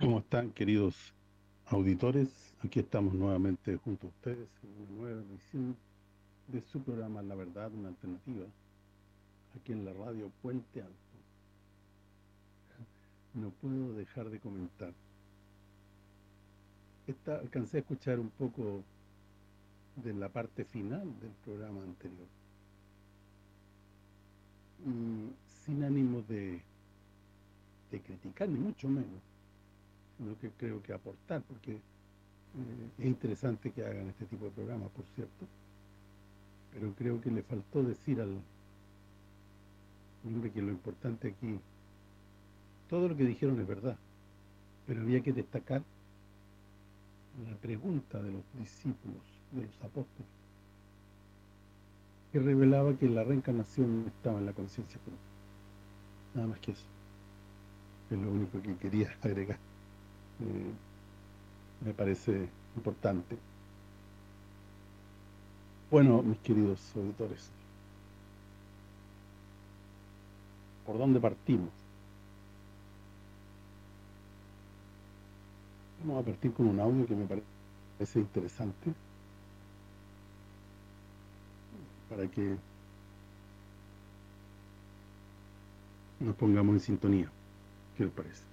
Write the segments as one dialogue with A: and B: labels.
A: ¿Cómo están, queridos auditores? Aquí estamos nuevamente junto a ustedes en una nueva edición de su programa La Verdad, una alternativa, aquí en la radio Puente Alto. No puedo dejar de comentar. Esta, alcancé a escuchar un poco de la parte final del programa anterior. sin ánimo de, de criticar, ni mucho menos, sino que creo que aportar, porque eh, es interesante que hagan este tipo de programas, por cierto, pero creo que le faltó decir al hombre que lo importante aquí, todo lo que dijeron es verdad, pero había que destacar la pregunta de los discípulos, de los apóstoles, que revelaba que la reencarnación estaba en la conciencia propia. Nada más que eso. Es lo único que quería agregar. Eh, me parece importante. Bueno, mis queridos auditores, ¿por dónde partimos? Vamos a partir con un audio que me parece interesante para que nos pongamos en sintonía. ¿Qué les parece?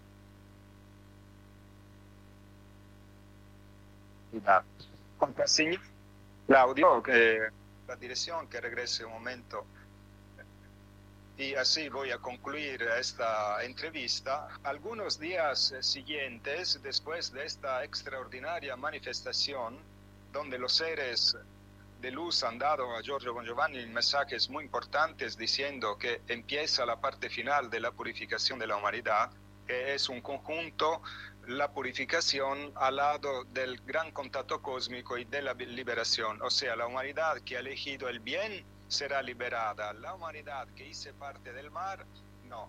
B: Contraseña, Claudio, que la dirección que regrese un momento. Y así voy a concluir esta entrevista. Algunos días siguientes, después de esta extraordinaria manifestación, donde los seres de luz han dado a Giorgio Bon Giovanni mensajes muy importantes diciendo que empieza la parte final de la purificación de la humanidad, que es un conjunto la purificación al lado del gran contacto cósmico y de la liberación. O sea, la humanidad que ha elegido el bien será liberada. La humanidad que hizo parte del mar, no.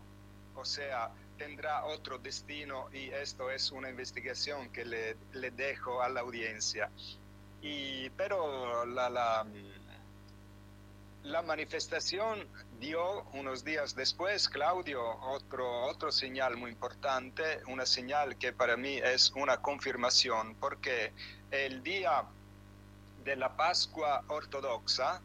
B: O sea, tendrá otro destino y esto es una investigación que le, dejo a la audiencia. Y, pero la, la la manifestación dio unos días después, Claudio, otro, otro señal muy importante, una señal que para mí es una confirmación, porque el día de la Pascua ortodoxa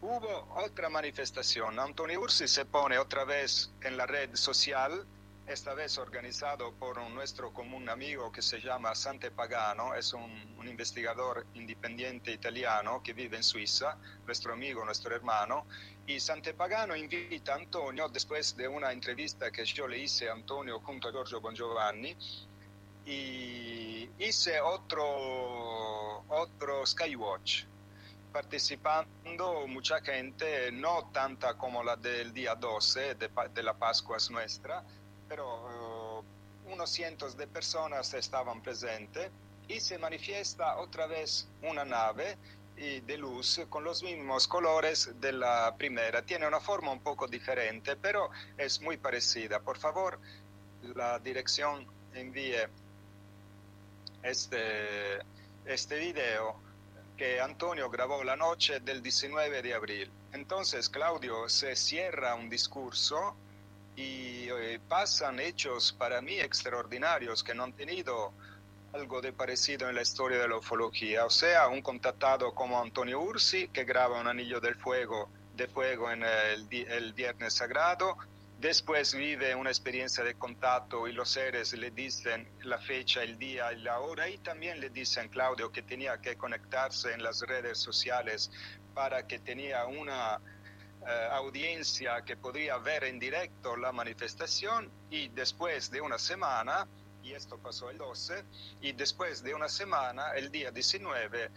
B: hubo otra manifestación. Antonio Ursi se pone otra vez en la red social esta vez organizado por un nuestro común amigo que se llama Sante Pagano, es un, investigador independiente italiano que vive en Suiza, nuestro amigo, nuestro hermano, y Sante Pagano invita a Antonio, después de una entrevista que yo le hice a Antonio junto a Giorgio Bongiovanni, y hice otro, otro Skywatch, participando mucha gente, no tanta como la del día 12 de, de la Pascua nuestra, pero uh, unos cientos de personas estaban presentes y se manifiesta otra vez una nave de luz con los mismos colores de la primera. Tiene una forma un poco diferente, pero es muy parecida. Por favor, la dirección envíe este, este video que Antonio grabó la noche del 19 de abril. Entonces, Claudio se cierra un discurso y eh, pasan hechos para mí extraordinarios que no han tenido algo de parecido en la historia de la ufología. O sea, un contactado como Antonio Ursi, que graba un anillo del fuego, de fuego en el, el Viernes Sagrado, después vive una experiencia de contacto y los seres le dicen la fecha, el día y la hora y también le dicen Claudio que tenía que conectarse en las redes sociales para que tenía una eh, audiencia que podría ver en directo la manifestación y después de una semana, y esto pasó el 12, y después de una semana, el día 19,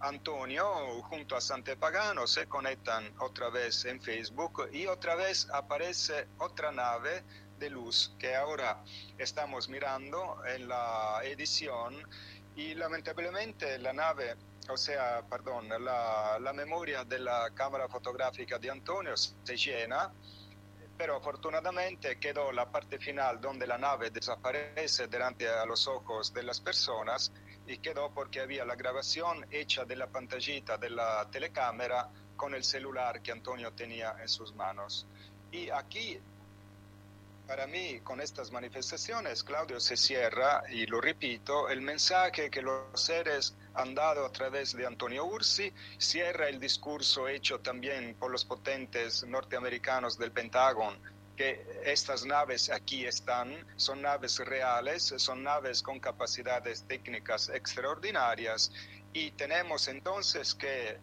B: Antonio junto a Sante Pagano se conectan otra vez en Facebook y otra vez aparece otra nave de luz que ahora estamos mirando en la edición. Y lamentablemente la nave o sea, perdón, la, la, memoria de la cámara fotográfica de Antonio se llena, pero afortunadamente quedó la parte final donde la nave desaparece delante a los ojos de las personas y quedó porque había la grabación hecha de la pantallita de la telecámara con el celular que Antonio tenía en sus manos. Y aquí para mí, con estas manifestaciones, Claudio se cierra, y lo repito, el mensaje que los seres han dado a través de Antonio Ursi, cierra el discurso hecho también por los potentes norteamericanos del Pentágono, que estas naves aquí están, son naves reales, son naves con capacidades técnicas extraordinarias, y tenemos entonces que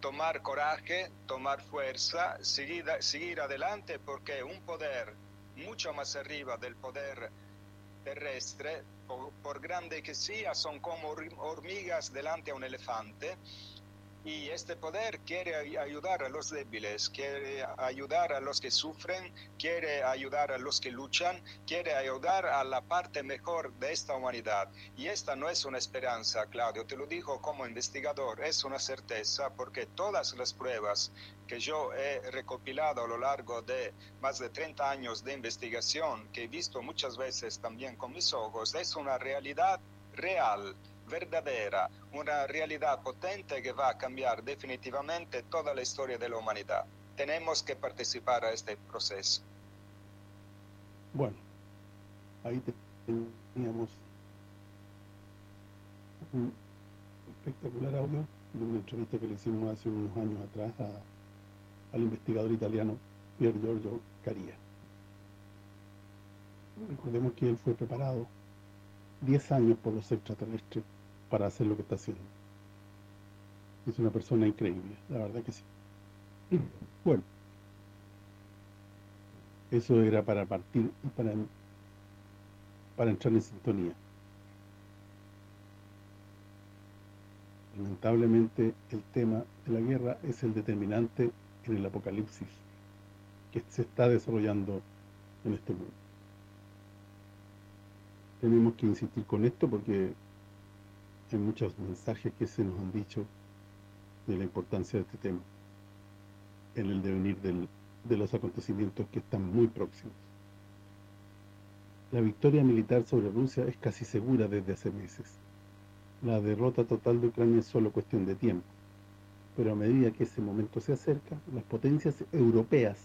B: tomar coraje, tomar fuerza, seguir, seguir adelante, porque un poder mucho más arriba del poder terrestre, por, grande que sea, son como hormigas delante a un elefante. Y este poder quiere ayudar a los débiles, quiere ayudar a los que sufren, quiere ayudar a los que luchan, quiere ayudar a la parte mejor de esta humanidad. Y esta no es una esperanza, Claudio, te lo digo como investigador, es una certeza porque todas las pruebas que yo he recopilado a lo largo de más de 30 años de investigación, que he visto muchas veces también con mis ojos, es una realidad real verdadera, una realidad potente que va a cambiar definitivamente toda la historia de la humanidad. Tenemos que participar a este proceso.
A: Bueno, ahí teníamos un espectacular audio de una entrevista que le hicimos hace unos años atrás a al investigador italiano Pier Giorgio Caria. Recordemos que él fue preparado 10 años por los extraterrestres para hacer lo que está haciendo. Es una persona increíble, la verdad que sí. Bueno, eso era para partir y para, para entrar en sintonía. Lamentablemente el tema de la guerra es el determinante en el apocalipsis que se está desarrollando en este mundo. Tenemos que insistir con esto porque hay muchos mensajes que se nos han dicho de la importancia de este tema en el devenir de los acontecimientos que están muy próximos. La victoria militar sobre Rusia es casi segura desde hace meses. La derrota total de Ucrania es solo cuestión de tiempo pero a medida que ese momento se acerca, las potencias europeas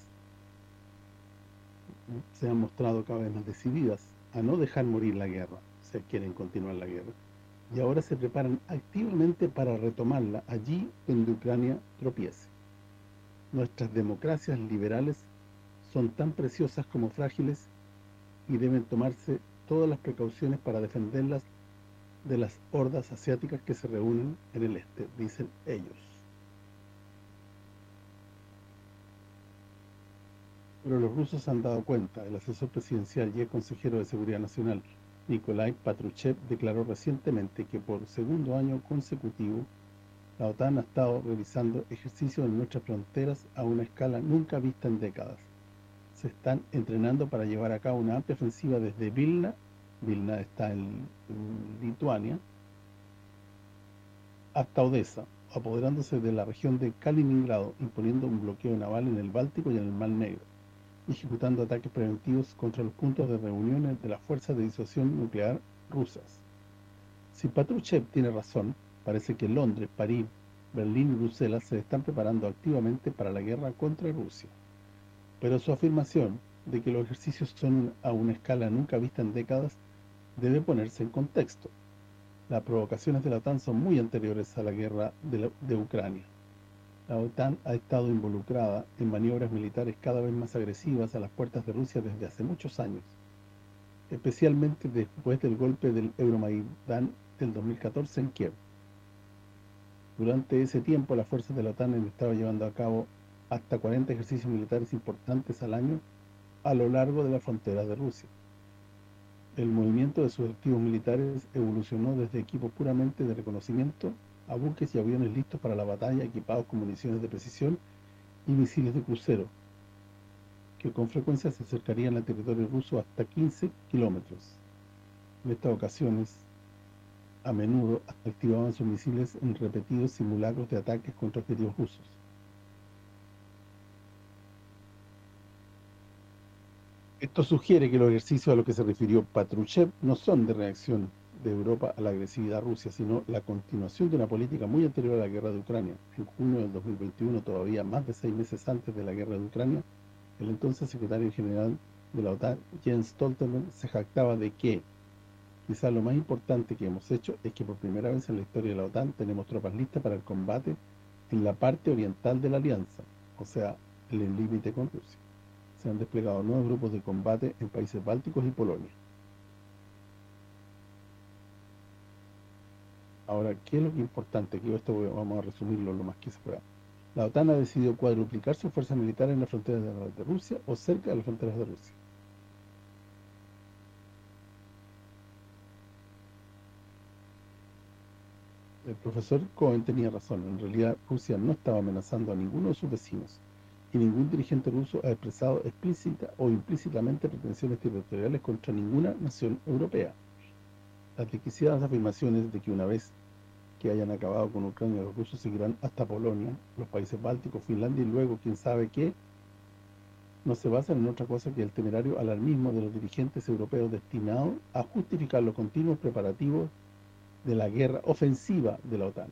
A: se han mostrado cada vez más decididas a no dejar morir la guerra, se quieren continuar la guerra, y ahora se preparan activamente para retomarla allí donde Ucrania tropiece. Nuestras democracias liberales son tan preciosas como frágiles y deben tomarse todas las precauciones para defenderlas de las hordas asiáticas que se reúnen en el este, dicen ellos. Pero los rusos han dado cuenta. El asesor presidencial y el consejero de Seguridad Nacional, Nikolai Patruchev, declaró recientemente que por segundo año consecutivo la OTAN ha estado realizando ejercicios en nuestras fronteras a una escala nunca vista en décadas. Se están entrenando para llevar a cabo una amplia ofensiva desde Vilna, Vilna está en, en Lituania, hasta Odessa, apoderándose de la región de Kaliningrado, imponiendo un bloqueo naval en el Báltico y en el Mar Negro ejecutando ataques preventivos contra los puntos de reuniones de las fuerzas de disuasión nuclear rusas. Si Patrushev tiene razón, parece que Londres, París, Berlín y Bruselas se están preparando activamente para la guerra contra Rusia. Pero su afirmación de que los ejercicios son a una escala nunca vista en décadas debe ponerse en contexto. Las provocaciones de la OTAN son muy anteriores a la guerra de Ucrania. La OTAN ha estado involucrada en maniobras militares cada vez más agresivas a las puertas de Rusia desde hace muchos años, especialmente después del golpe del Euromaidán del 2014 en Kiev. Durante ese tiempo, las fuerzas de la OTAN han llevando a cabo hasta 40 ejercicios militares importantes al año a lo largo de la frontera de Rusia. El movimiento de sus activos militares evolucionó desde equipos puramente de reconocimiento a buques y aviones listos para la batalla equipados con municiones de precisión y misiles de crucero, que con frecuencia se acercarían al territorio ruso hasta 15 kilómetros. En estas ocasiones, a menudo activaban sus misiles en repetidos simulacros de ataques contra objetivos rusos. Esto sugiere que los ejercicios a los que se refirió Patrushev no son de reacción de Europa a la agresividad rusa, sino la continuación de una política muy anterior a la guerra de Ucrania. En junio del 2021, todavía más de seis meses antes de la guerra de Ucrania, el entonces secretario general de la OTAN, Jens Stoltenberg, se jactaba de que quizás lo más importante que hemos hecho es que por primera vez en la historia de la OTAN tenemos tropas listas para el combate en la parte oriental de la alianza, o sea, en el límite con Rusia. Se han desplegado nuevos grupos de combate en países bálticos y Polonia. Ahora, ¿qué es lo que importante? Aquí esto vamos a resumirlo lo más que se pueda. La OTAN ha decidido cuadruplicar su fuerza militar en las fronteras de Rusia o cerca de las fronteras de Rusia. El profesor Cohen tenía razón, en realidad Rusia no estaba amenazando a ninguno de sus vecinos y ningún dirigente ruso ha expresado explícita o implícitamente pretensiones territoriales contra ninguna nación europea. Las desquiciadas afirmaciones de que una vez que hayan acabado con Ucrania, los rusos seguirán hasta Polonia, los países bálticos, Finlandia y luego quién sabe qué, no se basan en otra cosa que el temerario alarmismo de los dirigentes europeos destinados a justificar los continuos preparativos de la guerra ofensiva de la OTAN.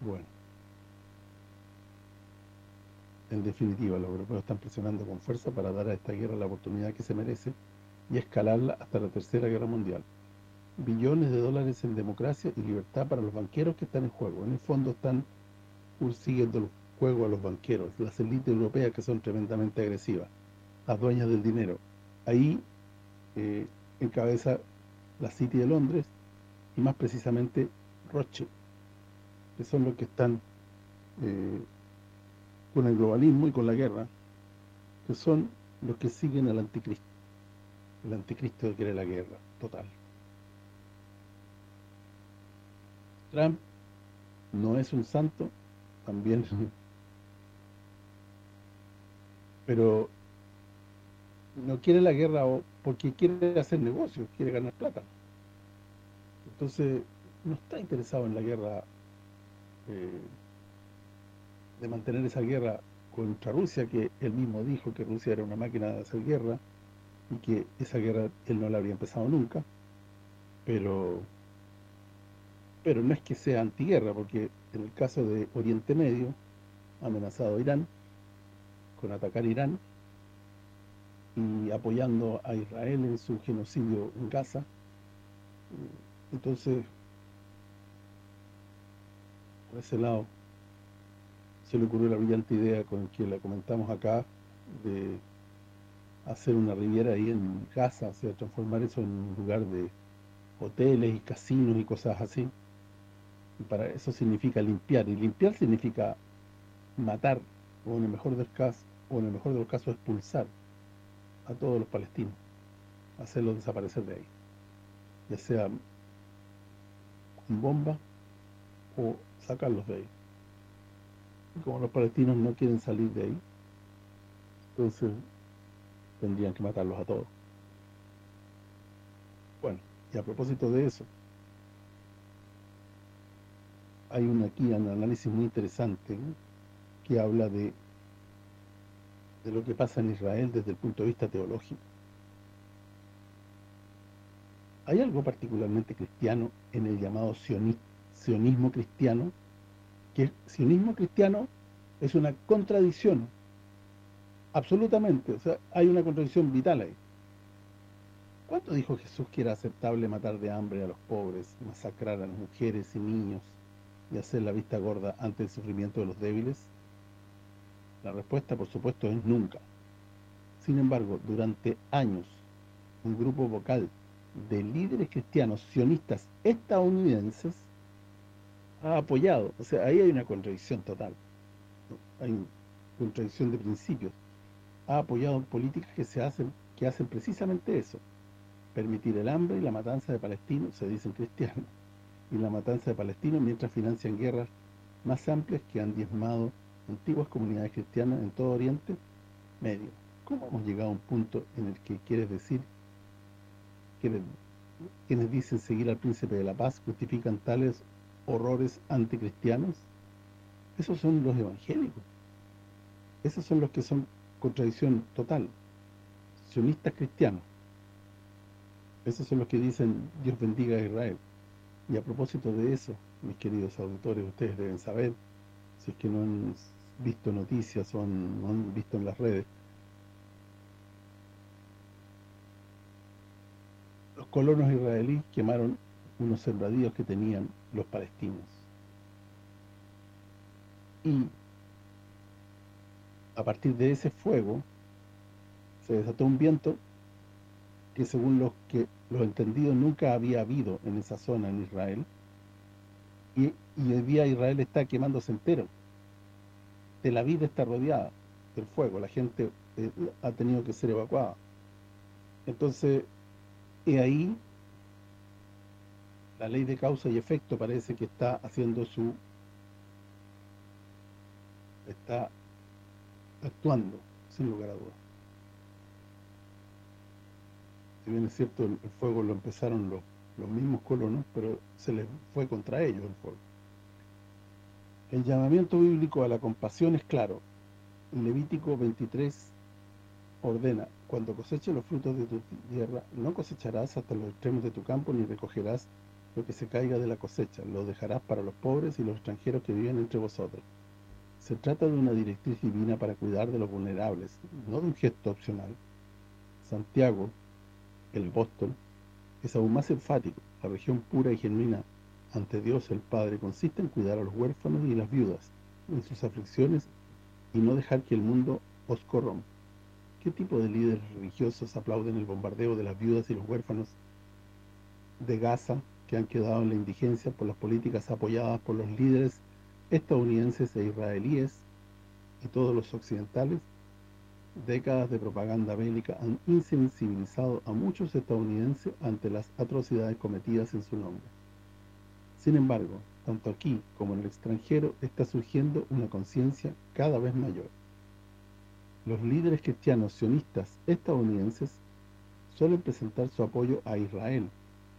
A: Bueno. En definitiva, los europeos están presionando con fuerza para dar a esta guerra la oportunidad que se merece y escalarla hasta la Tercera Guerra Mundial. Billones de dólares en democracia y libertad para los banqueros que están en juego. En el fondo están siguiendo el juego a los banqueros, las élites europeas que son tremendamente agresivas, las dueñas del dinero. Ahí eh, encabeza la City de Londres y más precisamente Rothschild que son los que están eh, con el globalismo y con la guerra, que son los que siguen al anticristo. El anticristo quiere la guerra, total. Trump no es un santo, también, pero no quiere la guerra porque quiere hacer negocios, quiere ganar plata. Entonces, no está interesado en la guerra eh, de mantener esa guerra contra Rusia, que él mismo dijo que Rusia era una máquina de hacer guerra y que esa guerra él no la habría empezado nunca, pero pero no es que sea antiguerra, porque en el caso de Oriente Medio amenazado a Irán con atacar Irán y apoyando a Israel en su genocidio en Gaza. Entonces, por ese lado, se le ocurrió la brillante idea con que la comentamos acá, de hacer una riviera ahí en Gaza, o sea, transformar eso en un lugar de hoteles y casinos y cosas así. Y para eso significa limpiar, y limpiar significa matar, o en el mejor del caso, o en el mejor de los casos expulsar a todos los palestinos, hacerlos desaparecer de ahí, ya sea con bomba o sacarlos de ahí. Como los palestinos no quieren salir de ahí, entonces tendrían que matarlos a todos. Bueno, y a propósito de eso, hay un aquí un análisis muy interesante que habla de de lo que pasa en Israel desde el punto de vista teológico. Hay algo particularmente cristiano en el llamado sionismo sionismo cristiano, que el sionismo cristiano es una contradicción, absolutamente, o sea, hay una contradicción vital ahí. ¿Cuánto dijo Jesús que era aceptable matar de hambre a los pobres, masacrar a las mujeres y niños y hacer la vista gorda ante el sufrimiento de los débiles? La respuesta, por supuesto, es nunca. Sin embargo, durante años, un grupo vocal de líderes cristianos sionistas estadounidenses ha apoyado, o sea, ahí hay una contradicción total, hay contradicción de principios, ha apoyado políticas que se hacen que hacen precisamente eso, permitir el hambre y la matanza de palestinos, se dicen cristianos, y la matanza de palestinos mientras financian guerras más amplias que han diezmado antiguas comunidades cristianas en todo Oriente Medio. ¿Cómo hemos llegado a un punto en el que quieres decir, que quienes dicen seguir al príncipe de la paz justifican tales horrores anticristianos, esos son los evangélicos. Esos son los que son contradicción total. Sionistas cristianos. Esos son los que dicen Dios bendiga a Israel. Y a propósito de eso, mis queridos auditores, ustedes deben saber, si es que no han visto noticias o no han visto en las redes, los colonos israelíes quemaron unos sembradíos que tenían los palestinos. Y a partir de ese fuego se desató un viento que según los que los entendidos nunca había habido en esa zona en Israel y, y hoy día Israel está quemándose entero de la vida está rodeada del fuego. La gente eh, ha tenido que ser evacuada. Entonces y ahí la ley de causa y efecto parece que está haciendo su está actuando, sin lugar a dudas. Si bien es cierto, el, fuego lo empezaron los, los mismos colonos, pero se les fue contra ellos el fuego. El llamamiento bíblico a la compasión es claro. Levítico 23 ordena, cuando coseches los frutos de tu tierra, no cosecharás hasta los extremos de tu campo, ni recogerás lo que se caiga de la cosecha, lo dejarás para los pobres y los extranjeros que viven entre vosotros. Se trata de una directriz divina para cuidar de los vulnerables, no de un gesto opcional. Santiago, el apóstol, es aún más enfático. La región pura y genuina ante Dios el Padre consiste en cuidar a los huérfanos y las viudas en sus aflicciones y no dejar que el mundo os corrompa. ¿Qué tipo de líderes religiosos aplauden el bombardeo de las viudas y los huérfanos de Gaza que han quedado en la indigencia por las políticas apoyadas por los líderes estadounidenses e israelíes y todos los occidentales, décadas de propaganda bélica han insensibilizado a muchos estadounidenses ante las atrocidades cometidas en su nombre. Sin embargo, tanto aquí como en el extranjero está surgiendo una conciencia cada vez mayor. Los líderes cristianos sionistas estadounidenses suelen presentar su apoyo a Israel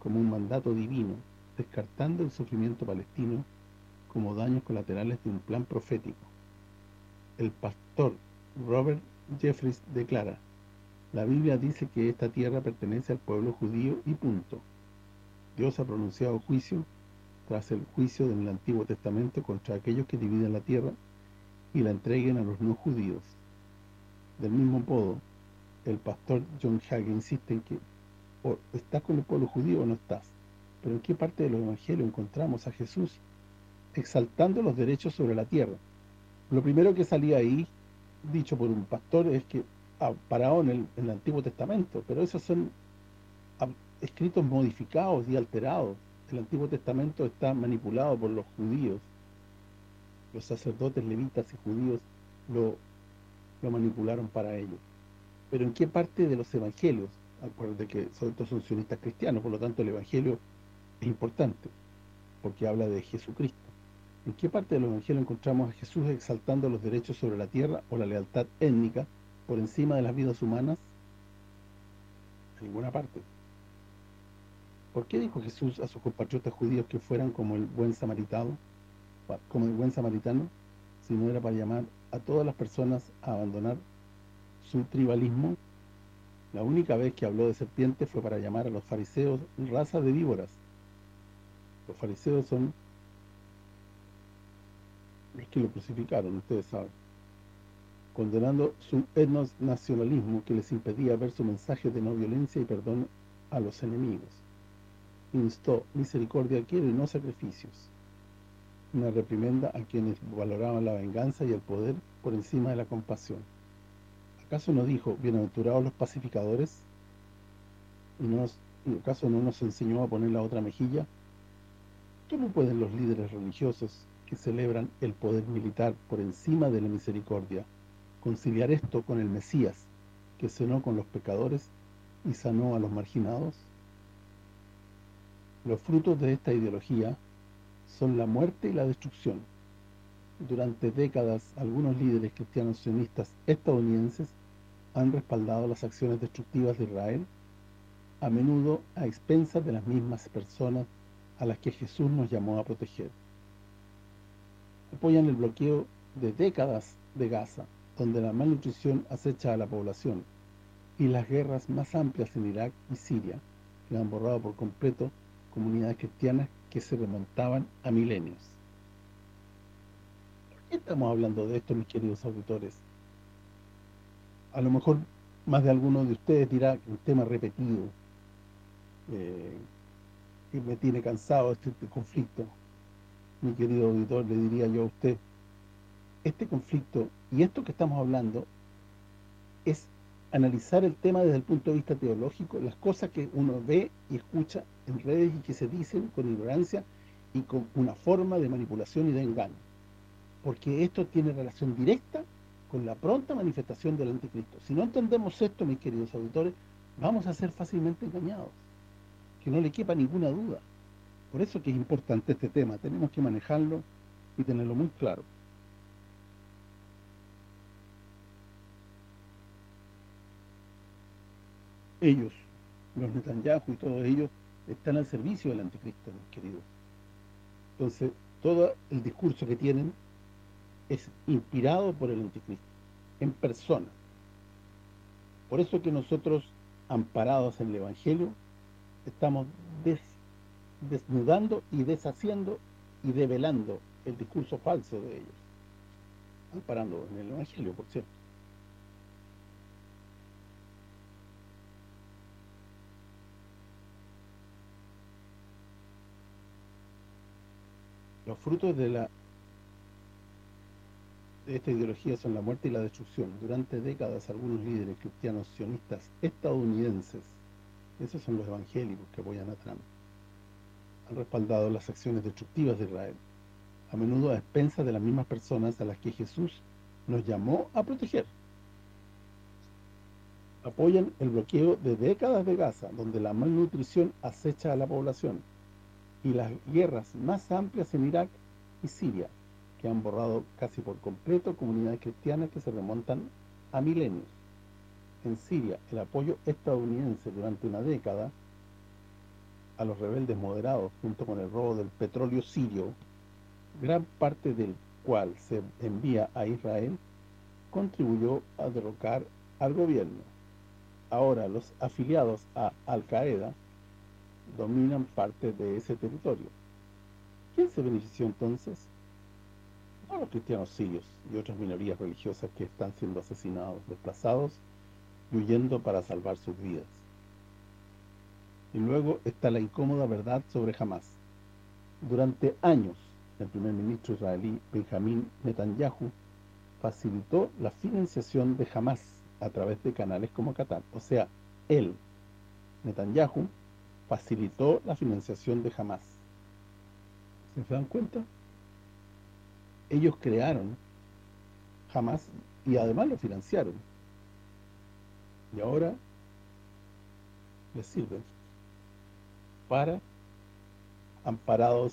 A: como un mandato divino, descartando el sufrimiento palestino como daños colaterales de un plan profético. El pastor Robert Jeffries declara, la Biblia dice que esta tierra pertenece al pueblo judío y punto. Dios ha pronunciado juicio tras el juicio del Antiguo Testamento contra aquellos que dividen la tierra y la entreguen a los no judíos. Del mismo modo, el pastor John Hagee insiste en que estás con el pueblo judío o no estás. Pero ¿en qué parte del Evangelio encontramos a Jesús exaltando los derechos sobre la tierra. Lo primero que salía ahí, dicho por un pastor, es que ah, parado en el, en el Antiguo Testamento, pero esos son ah, escritos modificados y alterados. El Antiguo Testamento está manipulado por los judíos. Los sacerdotes levitas y judíos lo, lo manipularon para ellos. Pero ¿en qué parte de los evangelios? Acuérdense que son, son sionistas cristianos, por lo tanto el evangelio es importante, porque habla de Jesucristo. ¿En qué parte del Evangelio encontramos a Jesús exaltando los derechos sobre la tierra o la lealtad étnica por encima de las vidas humanas? En ninguna parte. ¿Por qué dijo Jesús a sus compatriotas judíos que fueran como el buen samaritano, como el buen samaritano, si no era para llamar a todas las personas a abandonar su tribalismo? La única vez que habló de serpientes fue para llamar a los fariseos raza de víboras. Los fariseos son los que lo crucificaron, ustedes saben, condenando su nacionalismo que les impedía ver su mensaje de no violencia y perdón a los enemigos. Instó misericordia quiere y no sacrificios. Una reprimenda a quienes valoraban la venganza y el poder por encima de la compasión. ¿Acaso no dijo, bienaventurados los pacificadores? ¿Y, acaso no nos enseñó a poner la otra mejilla? ¿Cómo pueden los líderes religiosos que celebran el poder militar por encima de la misericordia, conciliar esto con el Mesías, que cenó con los pecadores y sanó a los marginados? Los frutos de esta ideología son la muerte y la destrucción. Durante décadas, algunos líderes cristianos sionistas estadounidenses han respaldado las acciones destructivas de Israel, a menudo a expensas de las mismas personas a las que Jesús nos llamó a proteger apoyan el bloqueo de décadas de Gaza, donde la malnutrición acecha a la población, y las guerras más amplias en Irak y Siria, que han borrado por completo comunidades cristianas que se remontaban a milenios. ¿Por qué estamos hablando de esto, mis queridos auditores? A lo mejor más de alguno de ustedes dirá que un tema repetido, eh, que me tiene cansado este, este conflicto. Mi querido auditor, le diría yo a usted, este conflicto y esto que estamos hablando es analizar el tema desde el punto de vista teológico, las cosas que uno ve y escucha en redes y que se dicen con ignorancia y con una forma de manipulación y de engaño. Porque esto tiene relación directa con la pronta manifestación del anticristo. Si no entendemos esto, mis queridos auditores, vamos a ser fácilmente engañados. Que no le quepa ninguna duda. Por eso que es importante este tema, tenemos que manejarlo y tenerlo muy claro. ellos, los Netanyahu y todos ellos, están al servicio del anticristo, mis queridos. Entonces, todo el discurso que tienen es inspirado por el anticristo, en persona. Por eso que nosotros, amparados en el Evangelio, estamos desnudando y deshaciendo y develando el discurso falso de ellos. Amparando en el Evangelio, por cierto. Los frutos de la de esta ideología son la muerte y la destrucción. Durante décadas algunos líderes cristianos sionistas estadounidenses, esos son los evangélicos que apoyan a Trump, han respaldado las acciones destructivas de Israel, a menudo a expensas de las mismas personas a las que Jesús nos llamó a proteger. Apoyan el bloqueo de décadas de Gaza, donde la malnutrición acecha a la población, y las guerras más amplias en Irak y Siria, que han borrado casi por completo comunidades cristianas que se remontan a milenios. En Siria, el apoyo estadounidense durante una década a los rebeldes moderados, junto con el robo del petróleo sirio, gran parte del cual se envía a Israel, contribuyó a derrocar al gobierno. Ahora, los afiliados a Al-Qaeda dominan parte de ese territorio. ¿Quién se benefició entonces? Los cristianos sirios y otras minorías religiosas que están siendo asesinados, desplazados y huyendo para salvar sus vidas. Y luego está la incómoda verdad sobre Hamas. Durante años, el primer ministro israelí Benjamín Netanyahu facilitó la financiación de Hamas a través de canales como Qatar. O sea, él, Netanyahu, facilitó la financiación de Hamas. ¿Se dan cuenta? Ellos crearon Hamas y además lo financiaron. Y ahora les sirve para, amparados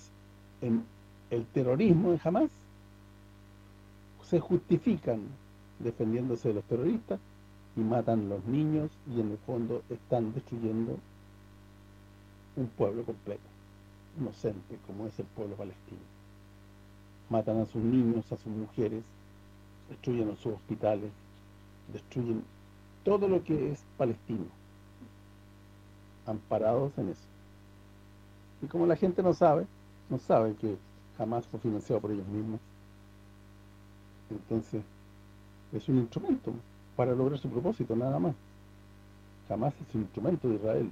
A: en el terrorismo de Hamas, se justifican defendiéndose de los terroristas y matan los niños y en el fondo están destruyendo un pueblo completo, inocente como es el pueblo palestino. Matan a sus niños, a sus mujeres, destruyen sus hospitales, destruyen todo lo que es palestino, amparados en eso. Y como la gente no sabe, no sabe que jamás fue financiado por ellos mismos, entonces es un instrumento para lograr su propósito, nada más. Jamás es un instrumento de Israel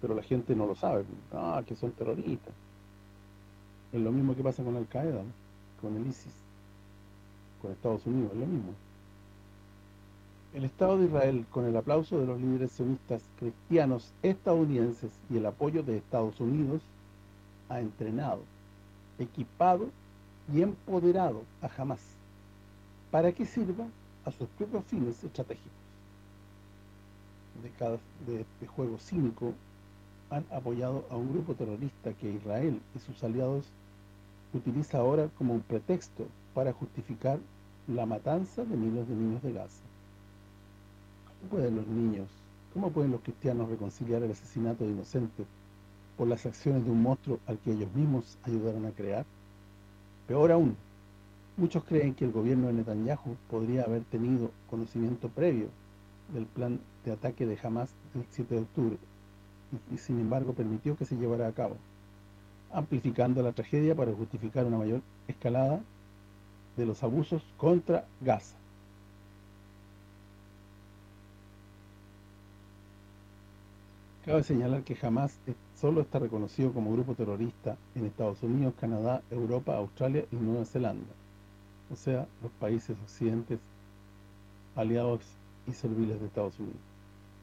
A: pero la gente no lo sabe, ah, que son terroristas. Es lo mismo que pasa con Al-Qaeda, con el ISIS, con Estados Unidos, es lo mismo. El Estado de Israel, con el aplauso de los líderes sionistas cristianos estadounidenses y el apoyo de Estados Unidos, ha entrenado, equipado y empoderado a Hamas para que sirva a sus propios fines estratégicos. De, cada, de este juego cínico han apoyado a un grupo terrorista que Israel y sus aliados utiliza ahora como un pretexto para justificar la matanza de miles de niños de Gaza. ¿Cómo pueden los niños, cómo pueden los cristianos reconciliar el asesinato de inocentes por las acciones de un monstruo al que ellos mismos ayudaron a crear? Peor aún, Muchos creen que el gobierno de Netanyahu podría haber tenido conocimiento previo del plan de ataque de Hamas del 7 de octubre y, sin embargo permitió que se llevara a cabo, amplificando la tragedia para justificar una mayor escalada de los abusos contra Gaza. Cabe señalar que Hamas solo está reconocido como grupo terrorista en Estados Unidos, Canadá, Europa, Australia y Nueva Zelanda, o sea, los países occidentes aliados y serviles de Estados Unidos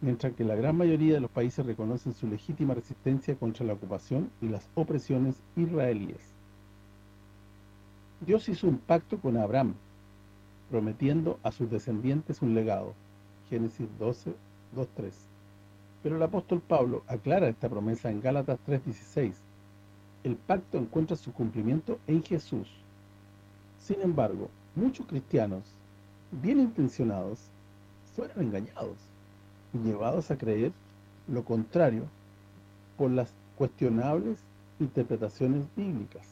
A: mientras que la gran mayoría de los países reconocen su legítima resistencia contra la ocupación y las opresiones israelíes. Dios hizo un pacto con Abraham, prometiendo a sus descendientes un legado. Génesis 12, 2, 3. Pero el apóstol Pablo aclara esta promesa en Gálatas 3.16. El pacto encuentra su cumplimiento en Jesús. Sin embargo, muchos cristianos, bien intencionados, fueron engañados llevados a creer lo contrario por las cuestionables interpretaciones bíblicas.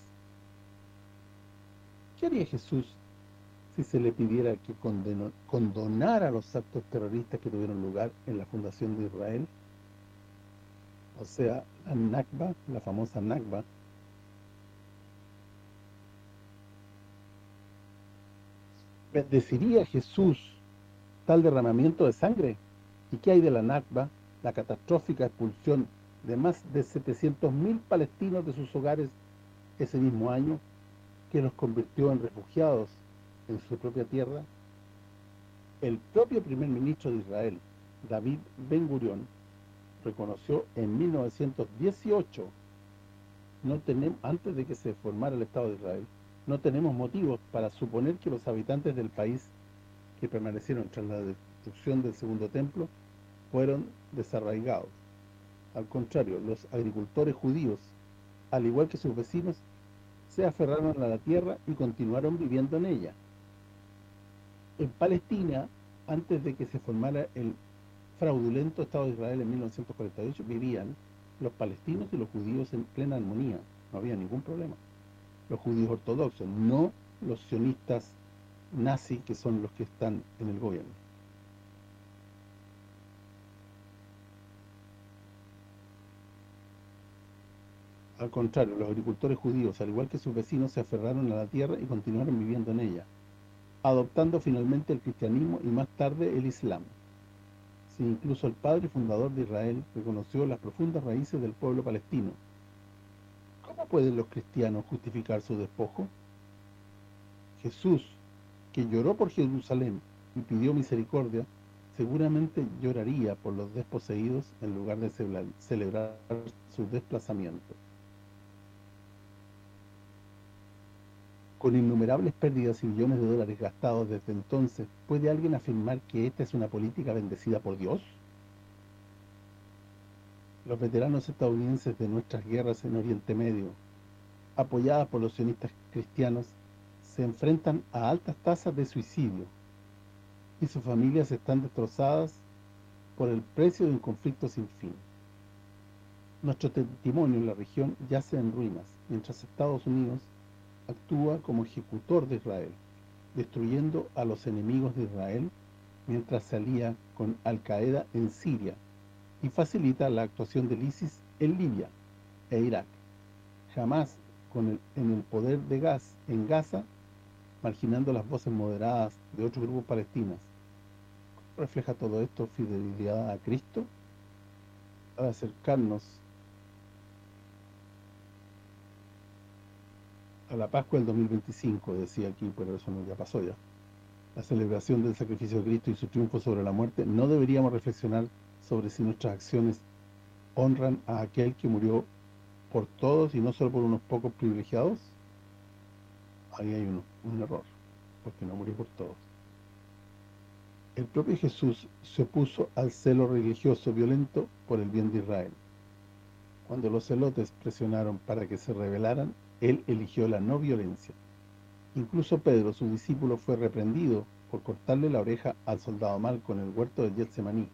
A: ¿Qué haría Jesús si se le pidiera que condonara los actos terroristas que tuvieron lugar en la fundación de Israel? O sea, la Nakba, la famosa Nakba, ¿bendeciría Jesús tal derramamiento de sangre? ¿Y qué hay de la Nakba, la catastrófica expulsión de más de 700.000 palestinos de sus hogares ese mismo año, que los convirtió en refugiados en su propia tierra? El propio primer ministro de Israel, David Ben Gurion, reconoció en 1918, no tenemos antes de que se formara el Estado de Israel, no tenemos motivos para suponer que los habitantes del país que permanecieron tras la destrucción del segundo templo fueron desarraigados. Al contrario, los agricultores judíos, al igual que sus vecinos, se aferraron a la tierra y continuaron viviendo en ella. En Palestina, antes de que se formara el fraudulento Estado de Israel en 1948, vivían los palestinos y los judíos en plena armonía, no había ningún problema. Los judíos ortodoxos, no los sionistas nazis que son los que están en el gobierno. Al contrario, los agricultores judíos, al igual que sus vecinos, se aferraron a la tierra y continuaron viviendo en ella, adoptando finalmente el cristianismo y más tarde el islam. Si incluso el padre fundador de Israel reconoció las profundas raíces del pueblo palestino, ¿cómo pueden los cristianos justificar su despojo? Jesús, que lloró por Jerusalén y pidió misericordia, seguramente lloraría por los desposeídos en lugar de celebrar su desplazamiento. Con innumerables pérdidas y millones de dólares gastados desde entonces, ¿puede alguien afirmar que esta es una política bendecida por Dios? Los veteranos estadounidenses de nuestras guerras en Oriente Medio, apoyadas por los sionistas cristianos, se enfrentan a altas tasas de suicidio y sus familias están destrozadas por el precio de un conflicto sin fin. Nuestro testimonio en la región yace en ruinas, mientras Estados Unidos actúa como ejecutor de Israel, destruyendo a los enemigos de Israel mientras se alía con Al-Qaeda en Siria y facilita la actuación del ISIS en Libia e Irak. Jamás con en el poder de gas en Gaza, marginando las voces moderadas de otros grupos palestinos. ¿Refleja todo esto fidelidad a Cristo? Para acercarnos a la Pascua del 2025, decía aquí, pero eso no ya pasó ya. La celebración del sacrificio de Cristo y su triunfo sobre la muerte, ¿no deberíamos reflexionar sobre si nuestras acciones honran a aquel que murió por todos y no solo por unos pocos privilegiados? Ahí hay un, un error, porque no murió por todos. El propio Jesús se opuso al celo religioso violento por el bien de Israel. Cuando los celotes presionaron para que se rebelaran, él eligió la no violencia. Incluso Pedro, su discípulo, fue reprendido por cortarle la oreja al soldado Malco en el huerto de Getsemaní.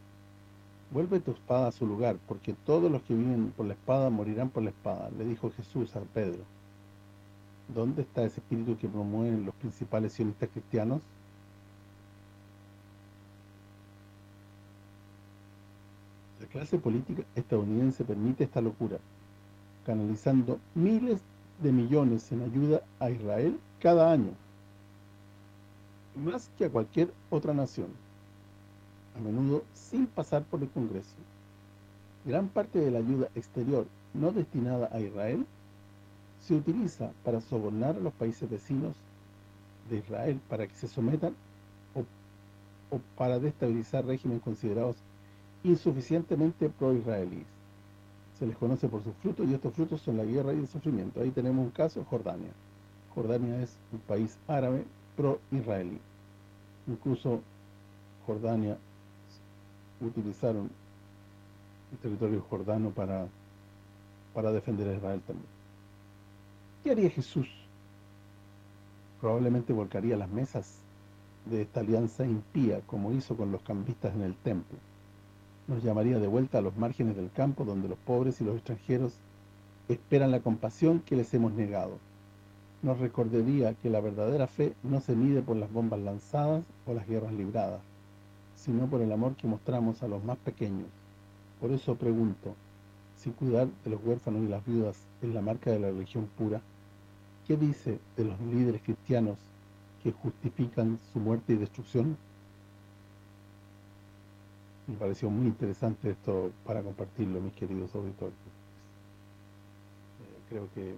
A: Vuelve tu espada a su lugar, porque todos los que viven por la espada morirán por la espada, le dijo Jesús a Pedro. ¿Dónde está ese espíritu que promueven los principales sionistas cristianos? La clase política estadounidense permite esta locura, canalizando miles de millones en ayuda a Israel cada año, más que a cualquier otra nación, a menudo sin pasar por el Congreso. Gran parte de la ayuda exterior no destinada a Israel se utiliza para sobornar a los países vecinos de Israel para que se sometan o, o para destabilizar regímenes considerados insuficientemente pro-israelíes. Se les conoce por sus frutos y estos frutos son la guerra y el sufrimiento. Ahí tenemos un caso, Jordania. Jordania es un país árabe pro-israelí. Incluso Jordania utilizaron el territorio jordano para, para defender a Israel también. ¿Qué haría Jesús? Probablemente volcaría las mesas de esta alianza impía, como hizo con los cambistas en el templo. Nos llamaría de vuelta a los márgenes del campo, donde los pobres y los extranjeros esperan la compasión que les hemos negado. Nos recordaría que la verdadera fe no se mide por las bombas lanzadas o las guerras libradas, sino por el amor que mostramos a los más pequeños. Por eso pregunto, si cuidar de los huérfanos y las viudas es la marca de la religión pura, ¿qué dice de los líderes cristianos que justifican su muerte y destrucción? Me pareció muy interesante esto para compartirlo, mis queridos auditores. Eh, creo que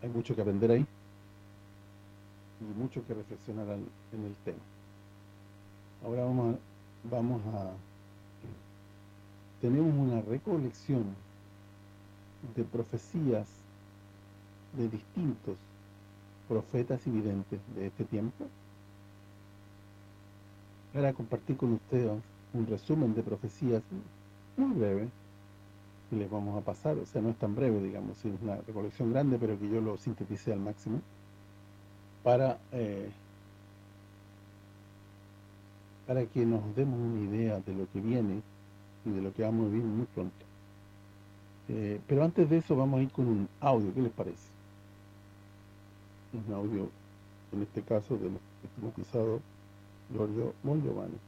A: hay mucho que aprender ahí y mucho que reflexionar en el tema. Ahora vamos a, vamos a tenemos una recolección de profecías de distintos profetas y videntes de este tiempo para compartir con ustedes un resumen de profecías muy breve que les vamos a pasar, o sea, no es tan breve, digamos, es una recolección grande, pero que yo lo sinteticé al máximo para eh, para que nos demos una idea de lo que viene y de lo que vamos a vivir muy pronto. Eh, pero antes de eso vamos a ir con un audio, ¿qué les parece? Un audio, en este caso, del estigmatizado Giorgio Mongiovanni.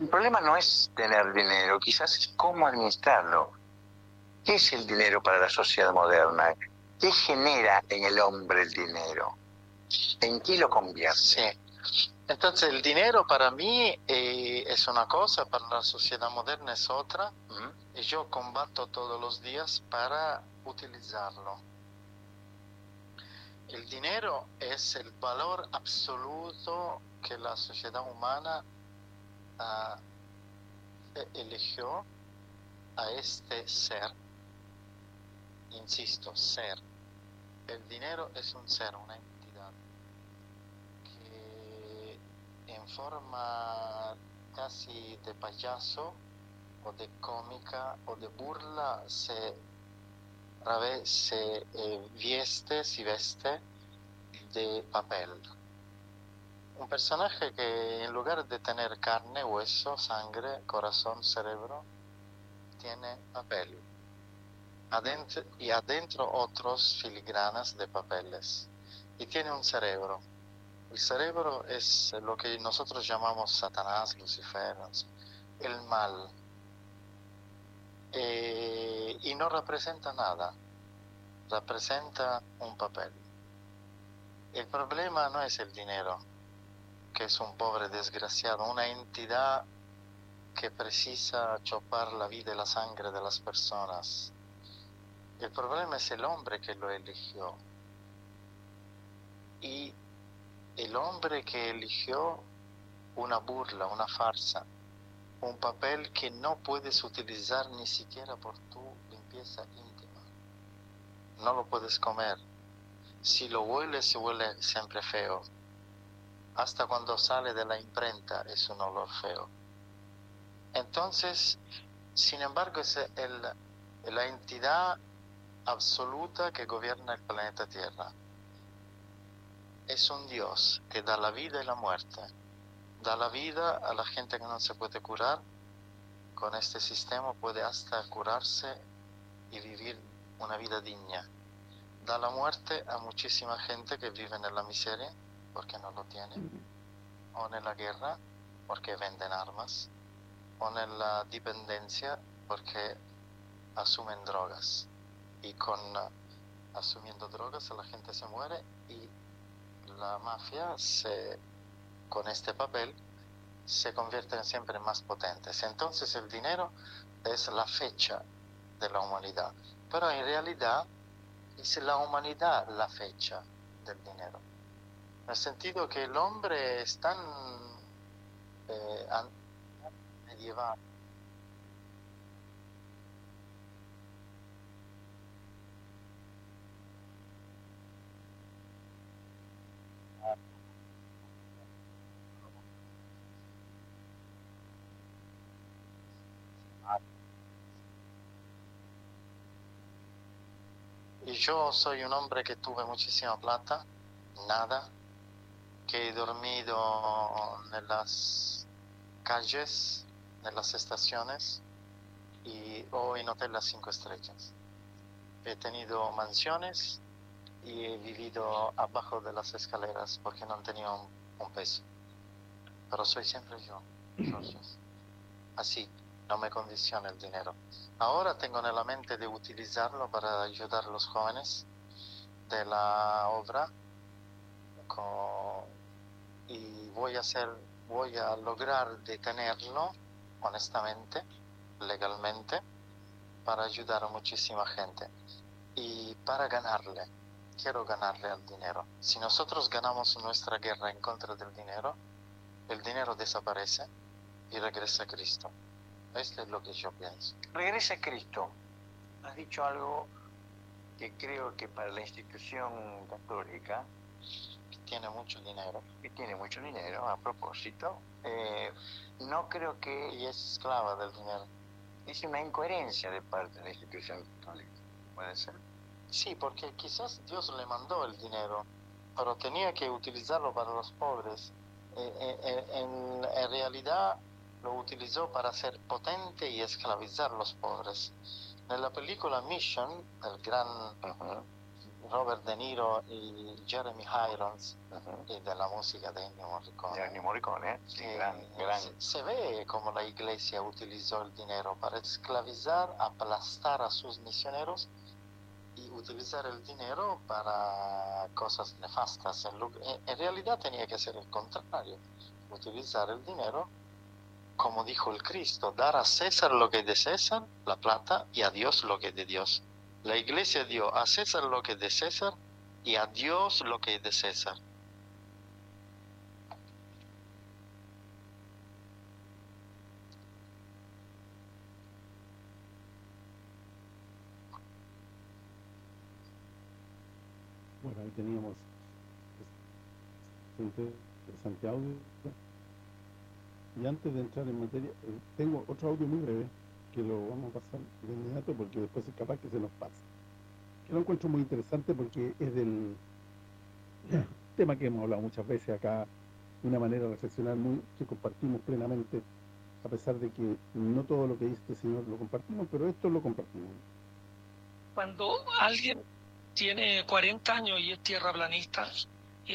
C: El problema no es tener dinero, quizás es cómo administrarlo. ¿Qué es el dinero para la sociedad moderna? ¿Qué genera en el hombre el dinero? ¿En qué lo convierte?
D: Entonces el dinero para mí eh, es una cosa, para la sociedad moderna es otra, y yo combato todos los días para utilizarlo. El dinero es el valor absoluto que la sociedad humana uh, eligió a este ser. Insisto, ser. El dinero es un ser, una entidad que en forma casi de payaso o de cómica o de burla se, se eh, vieste, si veste de papel un personaje que en lugar de tener carne, hueso, sangre, corazón, cerebro, tiene papel. Y adentro otros filigranas de papeles. Y tiene un cerebro. El cerebro es lo que nosotros llamamos Satanás, Lucifer, el mal. Eh, y no representa nada, representa un papel. El problema no es el dinero, que es un pobre desgraciado, una entidad que precisa chopar la vida y la sangre de las personas. El problema es el hombre que lo eligió. Y el hombre que eligió una burla, una farsa, un papel que no puedes utilizar ni siquiera por tu limpieza íntima. No lo puedes comer. Si lo hueles, se huele siempre feo hasta cuando sale de la imprenta es un olor feo. Entonces, sin embargo, es el, la entidad absoluta que gobierna el planeta Tierra. Es un Dios que da la vida y la muerte. Da la vida a la gente que no se puede curar. Con este sistema puede hasta curarse y vivir una vida digna. Da la muerte a muchísima gente que vive en la miseria porque no lo tiene, o en la guerra porque venden armas, o en la dependencia porque asumen drogas. Y con asumiendo drogas la gente se muere y la mafia se, con este papel se convierten siempre más potentes. Entonces el dinero es la fecha de la humanidad, pero en realidad es la humanidad la fecha del dinero. El sentido que el hombre es tan eh, medieval. Yo soy un hombre que tuve muchísima plata, nada, que he dormido en las calles, en las estaciones y o en hoteles cinco estrellas. He tenido mansiones y he vivido abajo de las escaleras porque no tenía un, un peso. Pero soy siempre yo, Así, no me condiciona el dinero. Ahora tengo en la mente de utilizarlo para ayudar a los jóvenes de la obra y voy a hacer, voy a lograr detenerlo honestamente, legalmente, para ayudar a muchísima gente y para ganarle. Quiero ganarle al dinero. Si nosotros ganamos nuestra guerra en contra del dinero, el dinero desaparece y regresa a Cristo. Esto es lo que yo pienso.
C: Regresa a Cristo. Has dicho algo que creo que para la institución católica,
D: tiene mucho dinero,
C: que tiene mucho dinero, a propósito, eh, no creo que...
D: Y es esclava del dinero.
C: Es una incoherencia de parte de la institución católica, ¿puede ser?
D: Sí, porque quizás Dios le mandó el dinero, pero tenía que utilizarlo para los pobres. Eh, eh, en, en realidad lo utilizó para ser potente y esclavizar a los pobres. En la película Mission, el gran Robert De Niro y Jeremy Irons, y de la música de Ennio Morricone,
C: Ennio Morricone
D: Se, ve como la iglesia utilizó el dinero para esclavizar, aplastar a sus misioneros y utilizar el dinero para cosas nefastas. en realidad tenía que ser el contrario, utilizar el dinero como dijo el Cristo, dar a César lo que es de César, la plata, y a Dios lo que es de Dios. La iglesia dio a César lo que es de César y a Dios lo que es de César.
A: Bueno, ahí teníamos Santiago y antes de entrar en materia, eh, tengo otro audio muy breve que lo vamos a pasar de inmediato porque después es capaz que se nos pase. Que lo encuentro muy interesante porque es del tema que hemos hablado muchas veces acá, una manera de reflexionar muy que compartimos plenamente, a pesar de que no todo lo que dice este señor lo compartimos, pero esto lo compartimos.
E: Cuando alguien tiene 40 años y es tierra planista,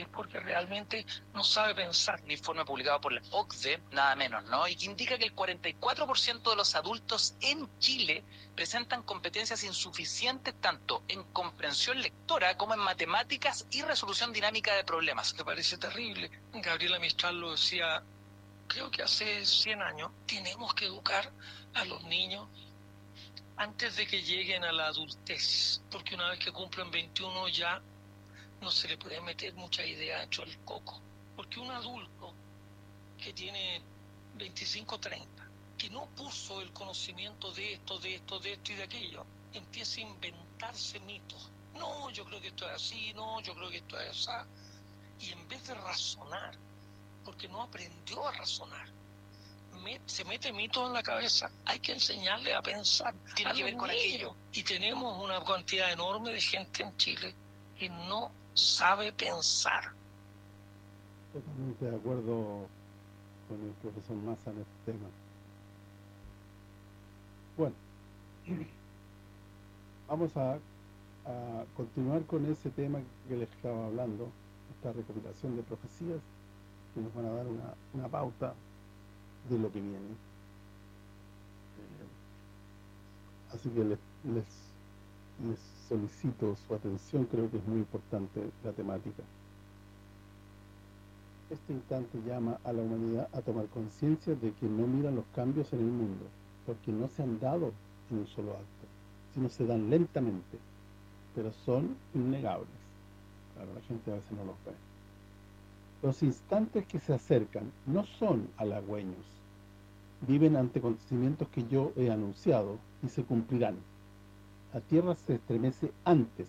E: es porque realmente no sabe pensar.
F: Un informe publicado por la OCDE, nada menos, ¿no? Y que indica que el 44% de los adultos en Chile presentan competencias insuficientes tanto en comprensión lectora como en matemáticas y resolución dinámica de problemas.
E: Me parece terrible. Gabriela Mistral lo decía, creo que hace 100 años, tenemos que educar a los niños antes de que lleguen a la adultez, porque una vez que cumplen 21 ya no se le puede meter mucha idea dentro del coco. Porque un adulto que tiene 25, 30, que no puso el conocimiento de esto, de esto, de esto y de aquello, empieza a inventarse mitos. No, yo creo que esto es así, no, yo creo que esto es así. Y en vez de razonar, porque no aprendió a razonar, se mete mitos en la cabeza, hay que enseñarle a pensar.
F: Tiene que ver con aquello.
E: Y tenemos una cantidad enorme de gente en Chile que no sabe pensar.
A: Totalmente de acuerdo con el profesor Massa en este tema. Bueno, vamos a, a continuar con ese tema que les estaba hablando, esta recopilación de profecías que nos van a dar una, una pauta de lo que viene. Así que les, les solicito su atención, creo que es muy importante la temática. Este instante llama a la humanidad a tomar conciencia de que no miran los cambios en el mundo, porque no se han dado en un solo acto, sino se dan lentamente, pero son innegables. Claro, la gente a veces no los ve. Los instantes que se acercan no son halagüeños, viven ante acontecimientos que yo he anunciado y se cumplirán. La tierra se estremece antes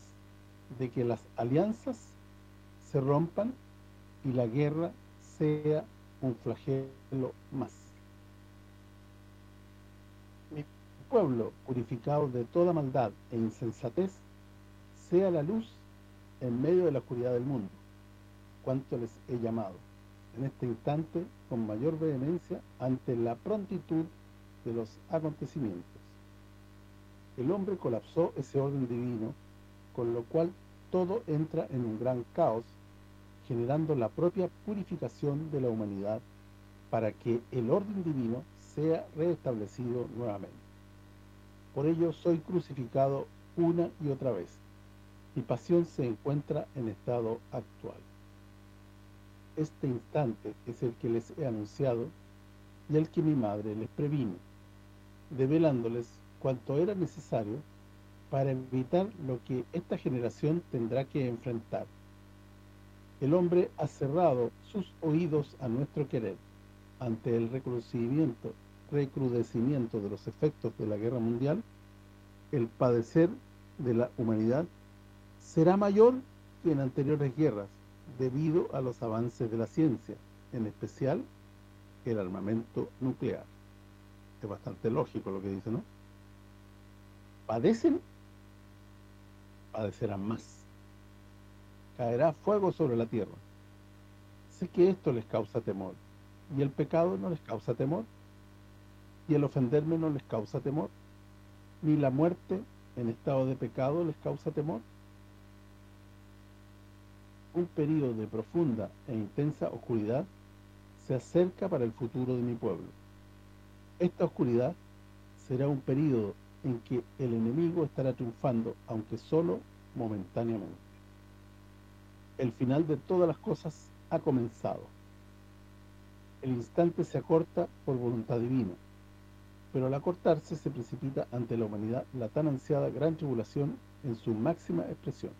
A: de que las alianzas se rompan y la guerra sea un flagelo más. Mi pueblo, purificado de toda maldad e insensatez, sea la luz en medio de la oscuridad del mundo, cuanto les he llamado, en este instante con mayor vehemencia ante la prontitud de los acontecimientos. El hombre colapsó ese orden divino, con lo cual todo entra en un gran caos generando la propia purificación de la humanidad para que el orden divino sea reestablecido nuevamente. Por ello soy crucificado una y otra vez. Mi pasión se encuentra en estado actual. Este instante es el que les he anunciado y el que mi madre les previno, develándoles cuanto era necesario para evitar lo que esta generación tendrá que enfrentar el hombre ha cerrado sus oídos a nuestro querer ante el recrudecimiento, recrudecimiento de los efectos de la guerra mundial, el padecer de la humanidad será mayor que en anteriores guerras debido a los avances de la ciencia, en especial el armamento nuclear. Es bastante lógico lo que dice, ¿no? Padecen, padecerán más caerá fuego sobre la tierra. Sé que esto les causa temor, y el pecado no les causa temor, y el ofenderme no les causa temor, ni la muerte en estado de pecado les causa temor. Un periodo de profunda e intensa oscuridad se acerca para el futuro de mi pueblo. Esta oscuridad será un periodo en que el enemigo estará triunfando, aunque solo momentáneamente el final de todas las cosas ha comenzado. El instante se acorta por voluntad divina, pero al acortarse se precipita ante la humanidad la tan ansiada gran tribulación en su máxima expresión.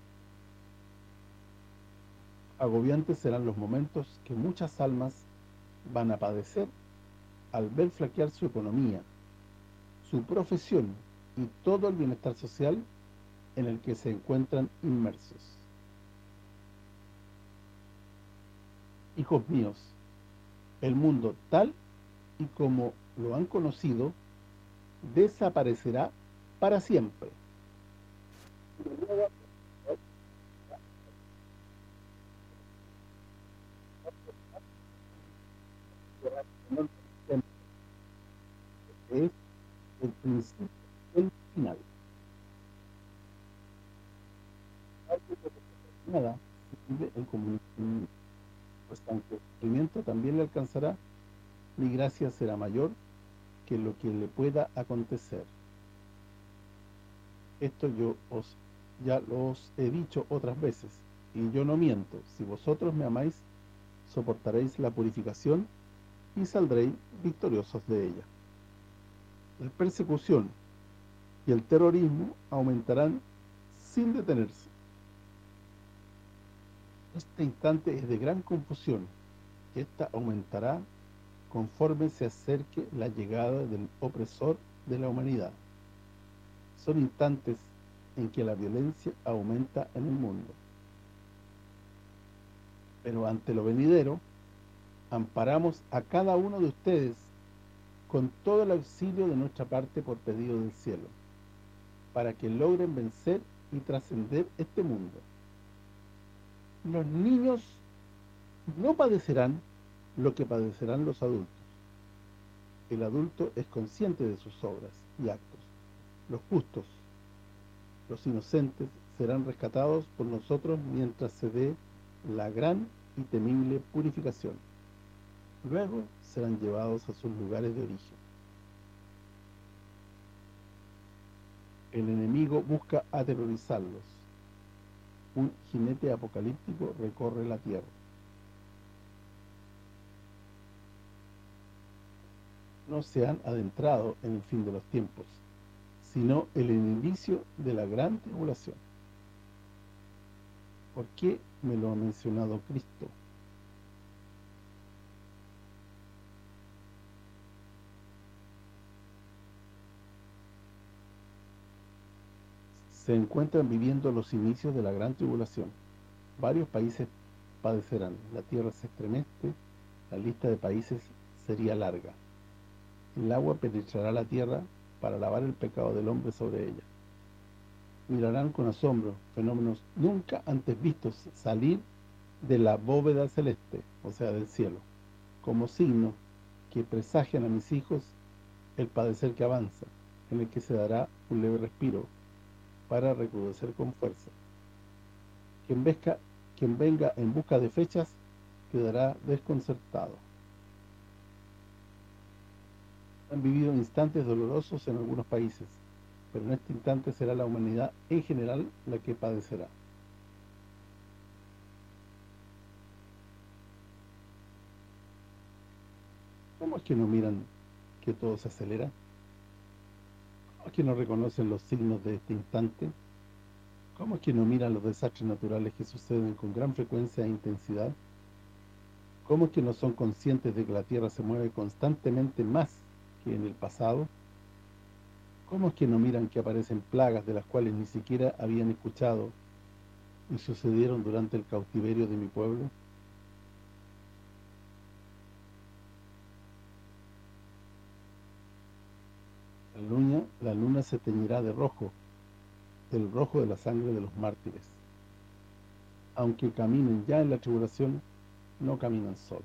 A: Agobiantes serán los momentos que muchas almas van a padecer al ver flaquear su economía, su profesión y todo el bienestar social en el que se encuentran inmersos. hijos míos, el mundo tal y como lo han conocido desaparecerá para siempre. Es el principio final. Nada, el comunismo pues aunque el sufrimiento también le alcanzará, mi gracia será mayor que lo que le pueda acontecer. Esto yo os ya lo os he dicho otras veces, y yo no miento, si vosotros me amáis, soportaréis la purificación y saldréis victoriosos de ella. La persecución y el terrorismo aumentarán sin detenerse este instante es de gran confusión, y esta aumentará conforme se acerque la llegada del opresor de la humanidad. Son instantes en que la violencia aumenta en el mundo. Pero ante lo venidero, amparamos a cada uno de ustedes con todo el auxilio de nuestra parte por pedido del cielo, para que logren vencer y trascender este mundo los niños no padecerán lo que padecerán los adultos. el adulto es consciente de sus obras y actos. Los justos, los inocentes, serán rescatados por nosotros mientras se dé la gran y temible purificación. Luego serán llevados a sus lugares de origen. El enemigo busca aterrorizarlos. Un jinete apocalíptico recorre la tierra. No se han adentrado en el fin de los tiempos, sino el inicio de la gran tribulación. ¿Por qué me lo ha mencionado Cristo? Se encuentran viviendo los inicios de la gran tribulación. Varios países padecerán, la tierra se estremece, la lista de países sería larga. El agua penetrará la tierra para lavar el pecado del hombre sobre ella. Mirarán con asombro fenómenos nunca antes vistos salir de la bóveda celeste, o sea, del cielo, como signo que presagian a mis hijos el padecer que avanza, en el que se dará un leve respiro, para recrudecer con fuerza. Quien, quien venga en busca de fechas quedará desconcertado. Han vivido instantes dolorosos en algunos países, pero en este instante será la humanidad en general la que padecerá. ¿Cómo es que no miran que todo se acelera? ¿Cómo es que no reconocen los signos de este instante? ¿Cómo es que no miran los desastres naturales que suceden con gran frecuencia e intensidad? ¿Cómo es que no son conscientes de que la Tierra se mueve constantemente más que en el pasado? ¿Cómo es que no miran que aparecen plagas de las cuales ni siquiera habían escuchado y sucedieron durante el cautiverio de mi pueblo? La luna se teñirá de rojo, del rojo de la sangre de los mártires. Aunque caminen ya en la tribulación, no caminan solos.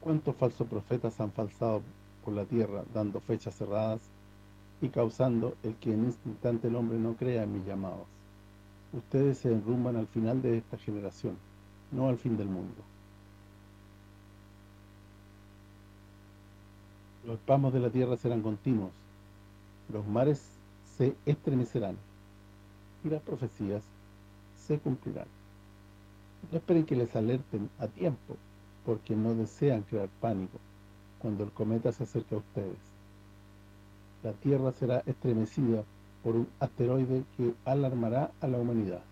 A: ¿Cuántos falsos profetas han falsado por la tierra, dando fechas cerradas y causando el que en este instante el hombre no crea en mis llamados? Ustedes se enrumban al final de esta generación no al fin del mundo. Los pamos de la tierra serán continuos, los mares se estremecerán y las profecías se cumplirán. No esperen que les alerten a tiempo, porque no desean crear pánico cuando el cometa se acerca a ustedes. La Tierra será estremecida por un asteroide que alarmará a la humanidad.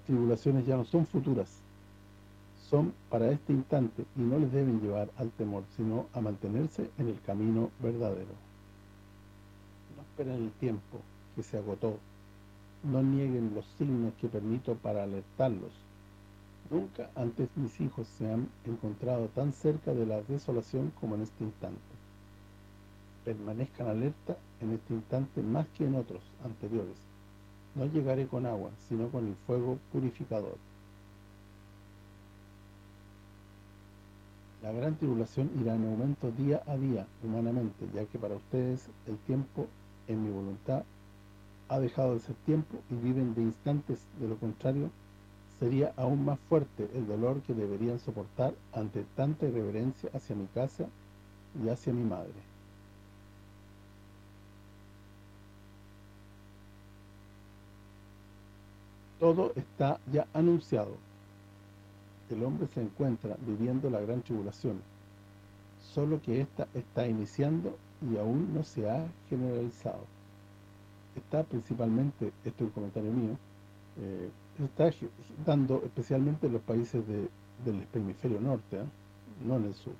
A: Las tribulaciones ya no son futuras, son para este instante y no les deben llevar al temor, sino a mantenerse en el camino verdadero. No esperen el tiempo que se agotó, no nieguen los signos que permito para alertarlos. Nunca antes mis hijos se han encontrado tan cerca de la desolación como en este instante. Permanezcan alerta en este instante más que en otros anteriores, no llegaré con agua, sino con el fuego purificador. La gran tribulación irá en aumento día a día, humanamente, ya que para ustedes el tiempo, en mi voluntad, ha dejado de ser tiempo y viven de instantes, de lo contrario, sería aún más fuerte el dolor que deberían soportar ante tanta irreverencia hacia mi casa y hacia mi madre. Todo está ya anunciado. El hombre se encuentra viviendo la gran tribulación, solo que ésta está iniciando y aún no se ha generalizado. Está principalmente, esto es un comentario mío, eh, está dando especialmente en los países del hemisferio norte, ¿eh? no en el sur.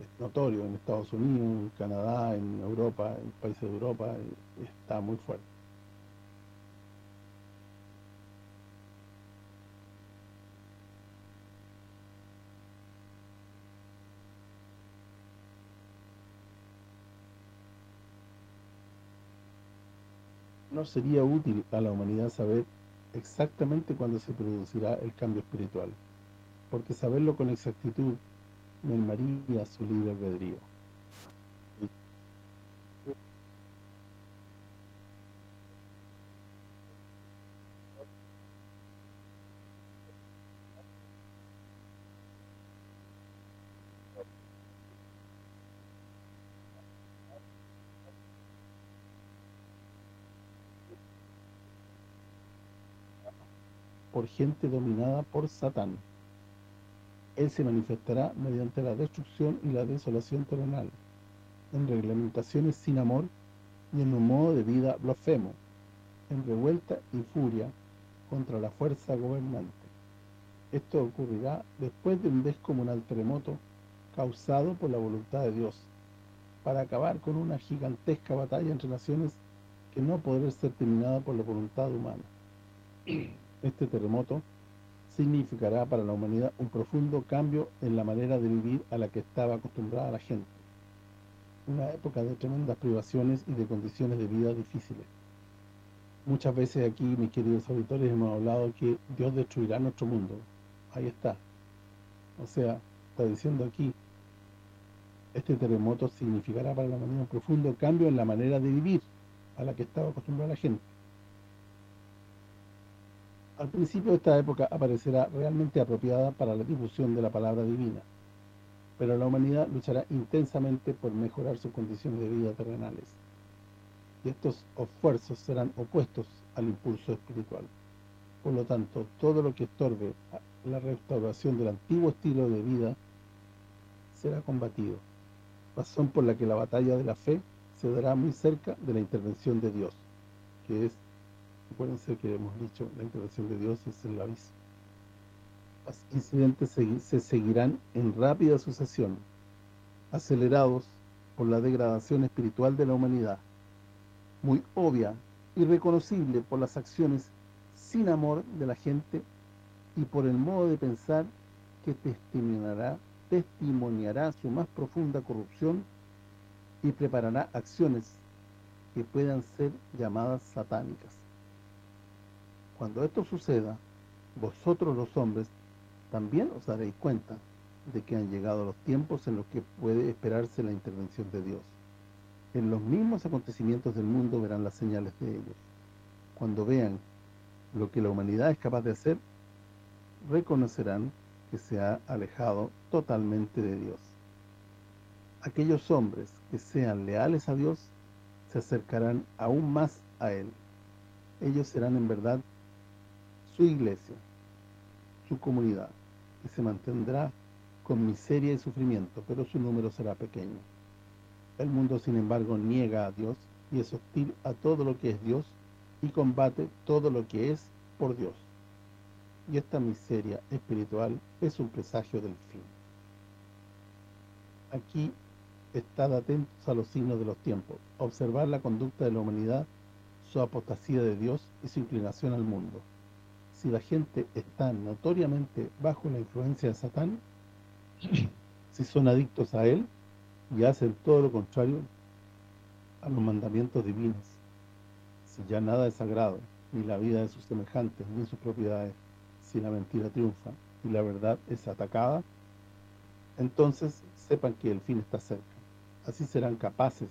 A: Es notorio en Estados Unidos, en Canadá, en Europa, en países de Europa, está muy fuerte. Sería útil a la humanidad saber exactamente cuándo se producirá el cambio espiritual, porque saberlo con exactitud mermaría su libre albedrío. Por gente dominada por Satán. Él se manifestará mediante la destrucción y la desolación terrenal, en reglamentaciones sin amor y en un modo de vida blasfemo, en revuelta y furia contra la fuerza gobernante. Esto ocurrirá después de un descomunal terremoto causado por la voluntad de Dios, para acabar con una gigantesca batalla entre naciones que no podrá ser terminada por la voluntad humana. Este terremoto significará para la humanidad un profundo cambio en la manera de vivir a la que estaba acostumbrada la gente. Una época de tremendas privaciones y de condiciones de vida difíciles. Muchas veces aquí, mis queridos auditores, hemos hablado que Dios destruirá nuestro mundo. Ahí está. O sea, está diciendo aquí, este terremoto significará para la humanidad un profundo cambio en la manera de vivir a la que estaba acostumbrada la gente. Al principio esta época aparecerá realmente apropiada para la difusión de la palabra divina, pero la humanidad luchará intensamente por mejorar sus condiciones de vida terrenales. Y estos esfuerzos serán opuestos al impulso espiritual. Por lo tanto, todo lo que estorbe la restauración del antiguo estilo de vida será combatido, razón por la que la batalla de la fe se dará muy cerca de la intervención de Dios, que es Acuérdense que hemos dicho, la intervención de Dios es el aviso. Los incidentes se, seguirán en rápida sucesión, acelerados por la degradación espiritual de la humanidad, muy obvia y reconocible por las acciones sin amor de la gente y por el modo de pensar que testimoniará, testimoniará su más profunda corrupción y preparará acciones que puedan ser llamadas satánicas. Cuando esto suceda, vosotros los hombres también os daréis cuenta de que han llegado los tiempos en los que puede esperarse la intervención de Dios. En los mismos acontecimientos del mundo verán las señales de ellos. Cuando vean lo que la humanidad es capaz de hacer, reconocerán que se ha alejado totalmente de Dios. Aquellos hombres que sean leales a Dios se acercarán aún más a Él. Ellos serán en verdad su iglesia, su comunidad, y se mantendrá con miseria y sufrimiento, pero su número será pequeño. El mundo, sin embargo, niega a Dios y es hostil a todo lo que es Dios y combate todo lo que es por Dios. Y esta miseria espiritual es un presagio del fin. Aquí, estad atentos a los signos de los tiempos, observar la conducta de la humanidad, su apostasía de Dios y su inclinación al mundo si la gente está notoriamente bajo la influencia de Satán, si son adictos a él y hacen todo lo contrario a los mandamientos divinos, si ya nada es sagrado, ni la vida de sus semejantes, ni sus propiedades, si la mentira triunfa y la verdad es atacada, entonces sepan que el fin está cerca. Así serán capaces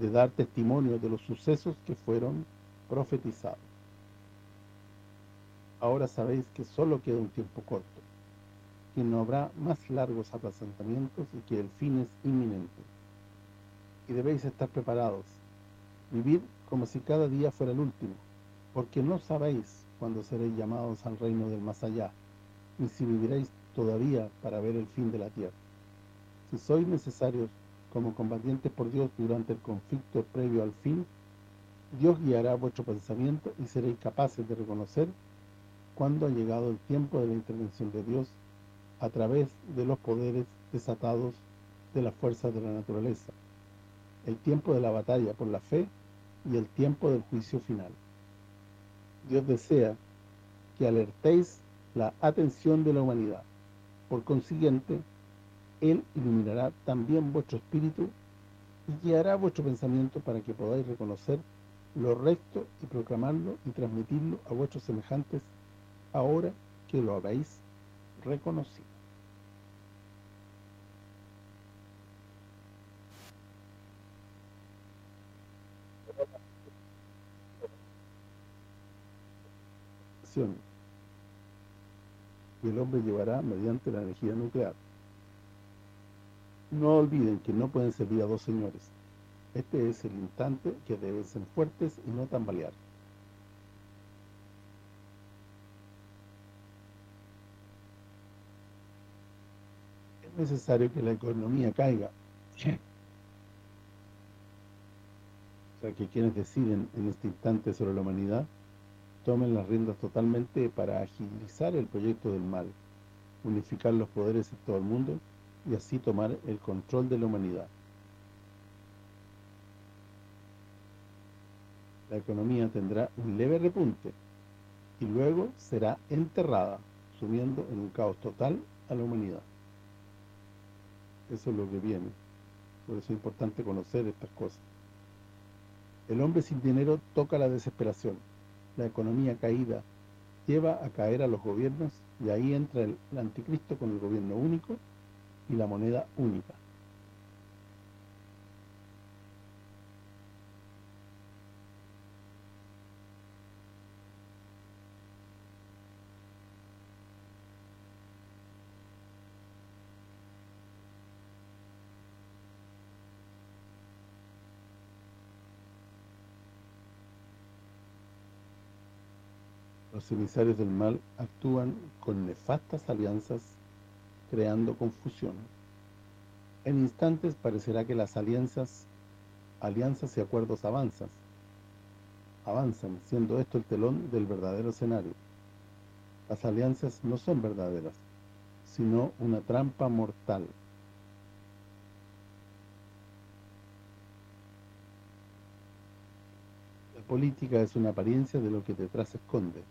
A: de dar testimonio de los sucesos que fueron profetizados ahora sabéis que solo queda un tiempo corto, que no habrá más largos aplazamientos y que el fin es inminente. Y debéis estar preparados, vivir como si cada día fuera el último, porque no sabéis cuándo seréis llamados al reino del más allá, ni si viviréis todavía para ver el fin de la tierra. Si sois necesarios como combatientes por Dios durante el conflicto previo al fin, Dios guiará vuestro pensamiento y seréis capaces de reconocer cuando ha llegado el tiempo de la intervención de Dios a través de los poderes desatados de las fuerzas de la naturaleza, el tiempo de la batalla por la fe y el tiempo del juicio final. Dios desea que alertéis la atención de la humanidad. Por consiguiente, Él iluminará también vuestro espíritu y guiará vuestro pensamiento para que podáis reconocer lo recto y proclamarlo y transmitirlo a vuestros semejantes ahora que lo habéis reconocido. Y el hombre llevará mediante la energía nuclear. No olviden que no pueden servir a dos señores. Este es el instante que deben ser fuertes y no tambalear. Necesario que la economía caiga. O sea, que quienes deciden en este instante sobre la humanidad tomen las riendas totalmente para agilizar el proyecto del mal, unificar los poderes en todo el mundo y así tomar el control de la humanidad. La economía tendrá un leve repunte y luego será enterrada, subiendo en un caos total a la humanidad. Eso es lo que viene. Por eso es importante conocer estas cosas. El hombre sin dinero toca la desesperación. La economía caída lleva a caer a los gobiernos y ahí entra el anticristo con el gobierno único y la moneda única. Los emisarios del mal actúan con nefastas alianzas creando confusión. En instantes parecerá que las alianzas, alianzas y acuerdos avanzan, avanzan, siendo esto el telón del verdadero escenario. Las alianzas no son verdaderas, sino una trampa mortal. La política es una apariencia de lo que detrás se esconde,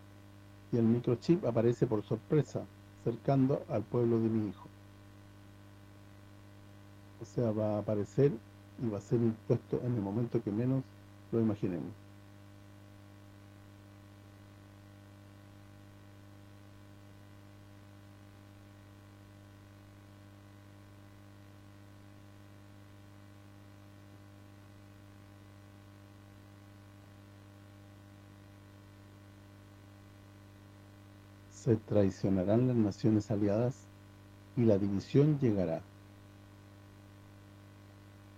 A: y el microchip aparece por sorpresa, cercando al pueblo de mi hijo. O sea, va a aparecer y va a ser impuesto en el momento que menos lo imaginemos. Se traicionarán las naciones aliadas y la división llegará.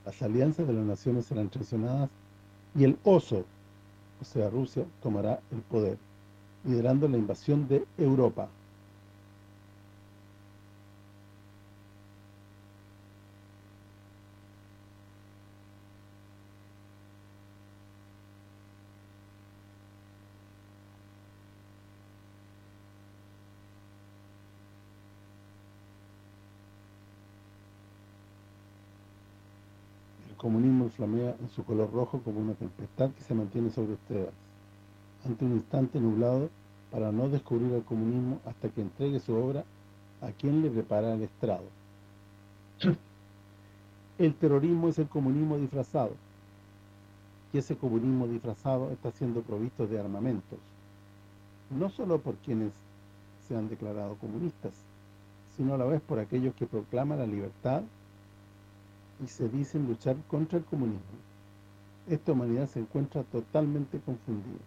A: Las alianzas de las naciones serán traicionadas y el oso, o sea Rusia, tomará el poder, liderando la invasión de Europa. comunismo flamea en su color rojo como una tempestad que se mantiene sobre ustedes, ante un instante nublado para no descubrir el comunismo hasta que entregue su obra a quien le prepara el estrado. El terrorismo es el comunismo disfrazado, y ese comunismo disfrazado está siendo provisto de armamentos, no solo por quienes se han declarado comunistas, sino a la vez por aquellos que proclaman la libertad y se dicen luchar contra el comunismo. Esta humanidad se encuentra totalmente confundida.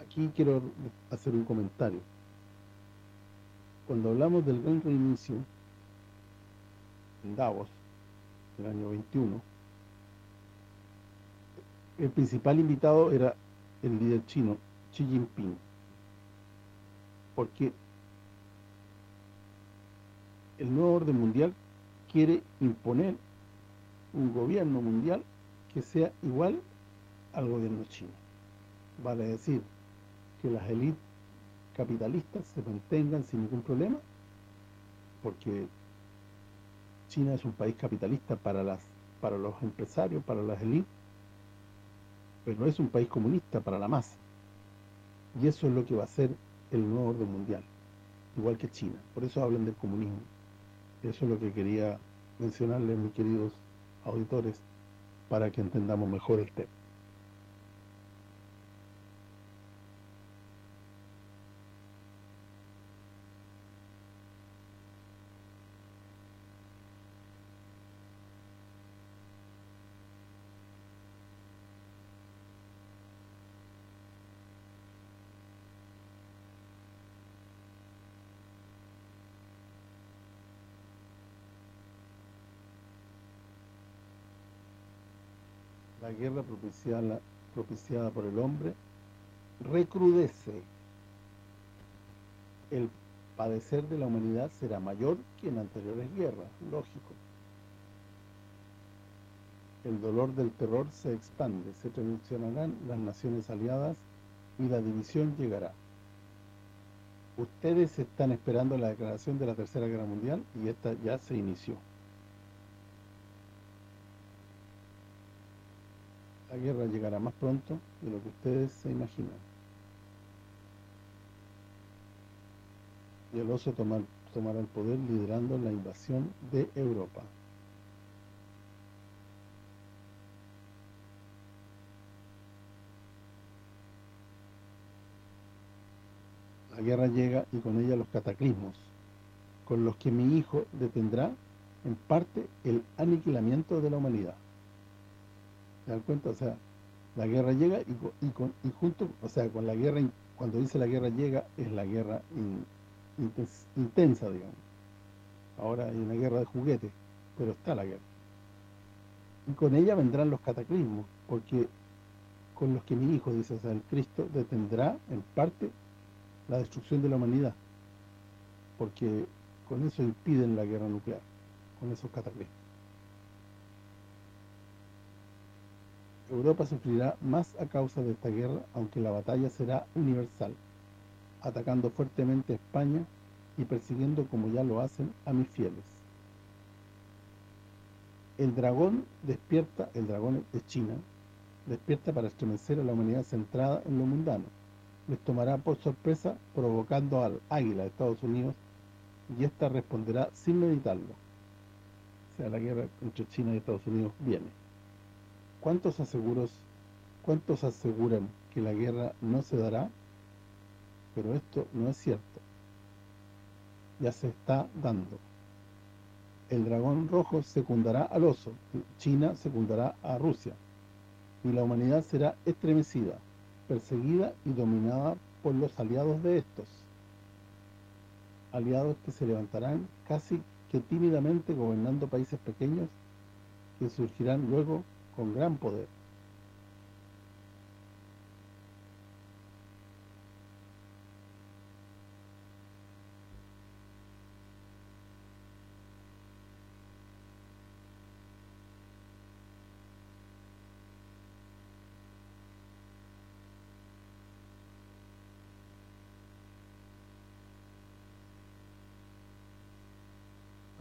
A: Aquí quiero hacer un comentario. Cuando hablamos del gran reinicio en Davos, del año 21, el principal invitado era el líder chino, Xi Jinping, porque el nuevo orden mundial quiere imponer un gobierno mundial que sea igual al gobierno chino. Vale decir, que las élites capitalistas se mantengan sin ningún problema, porque China es un país capitalista para las para los empresarios, para las élites, pero es un país comunista para la masa. Y eso es lo que va a ser el nuevo orden mundial, igual que China. Por eso hablan del comunismo. Eso es lo que quería mencionarles, mis queridos auditores, para que entendamos mejor el tema. La guerra propiciada, por el hombre recrudece. El padecer de la humanidad será mayor que en anteriores guerras, lógico. El dolor del terror se expande, se traicionarán las naciones aliadas y la división llegará. Ustedes están esperando la declaración de la Tercera Guerra Mundial y esta ya se inició. Guerra llegará más pronto de lo que ustedes se imaginan. Y el oso tomará el poder liderando la invasión de Europa. La guerra llega y con ella los cataclismos, con los que mi hijo detendrá en parte el aniquilamiento de la humanidad. ¿Se dan cuenta? O sea, la guerra llega y, con, y junto, o sea, con la guerra, cuando dice la guerra llega, es la guerra intensa, digamos. Ahora hay una guerra de juguetes, pero está la guerra. Y con ella vendrán los cataclismos, porque con los que mi hijo, dice, o el Cristo detendrá en parte la destrucción de la humanidad, porque con eso impiden la guerra nuclear, con esos cataclismos. Europa sufrirá más a causa de esta guerra, aunque la batalla será universal, atacando fuertemente a España y persiguiendo como ya lo hacen a mis fieles. El dragón despierta, el dragón de China, despierta para estremecer a la humanidad centrada en lo mundano. Les tomará por sorpresa provocando al águila de Estados Unidos y ésta responderá sin meditarlo. O sea, la guerra entre China y Estados Unidos viene. ¿Cuántos aseguran que la guerra no se dará? Pero esto no es cierto. Ya se está dando. El dragón rojo secundará al oso, China secundará a Rusia, y la humanidad será estremecida, perseguida y dominada por los aliados de estos. Aliados que se levantarán casi que tímidamente gobernando países pequeños que surgirán luego con gran poder.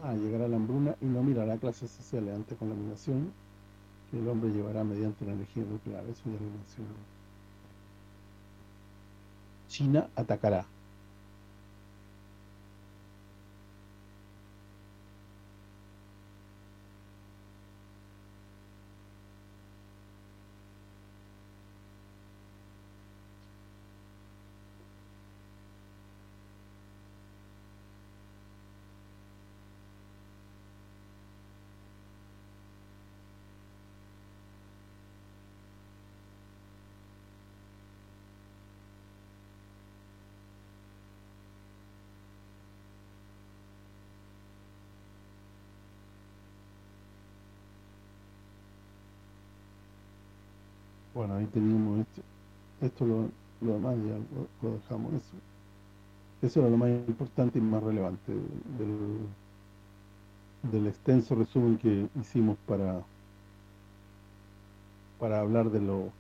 A: Ah, llegará la hambruna y no mirará clases sociales ante contaminación que el hombre llevará mediante la energía nuclear. Eso ya lo mencionamos. China atacará. Ahí teníamos esto, esto lo, lo demás ya lo, dejamos, eso. Eso era lo más importante y más relevante del, del extenso resumen que hicimos para para hablar de lo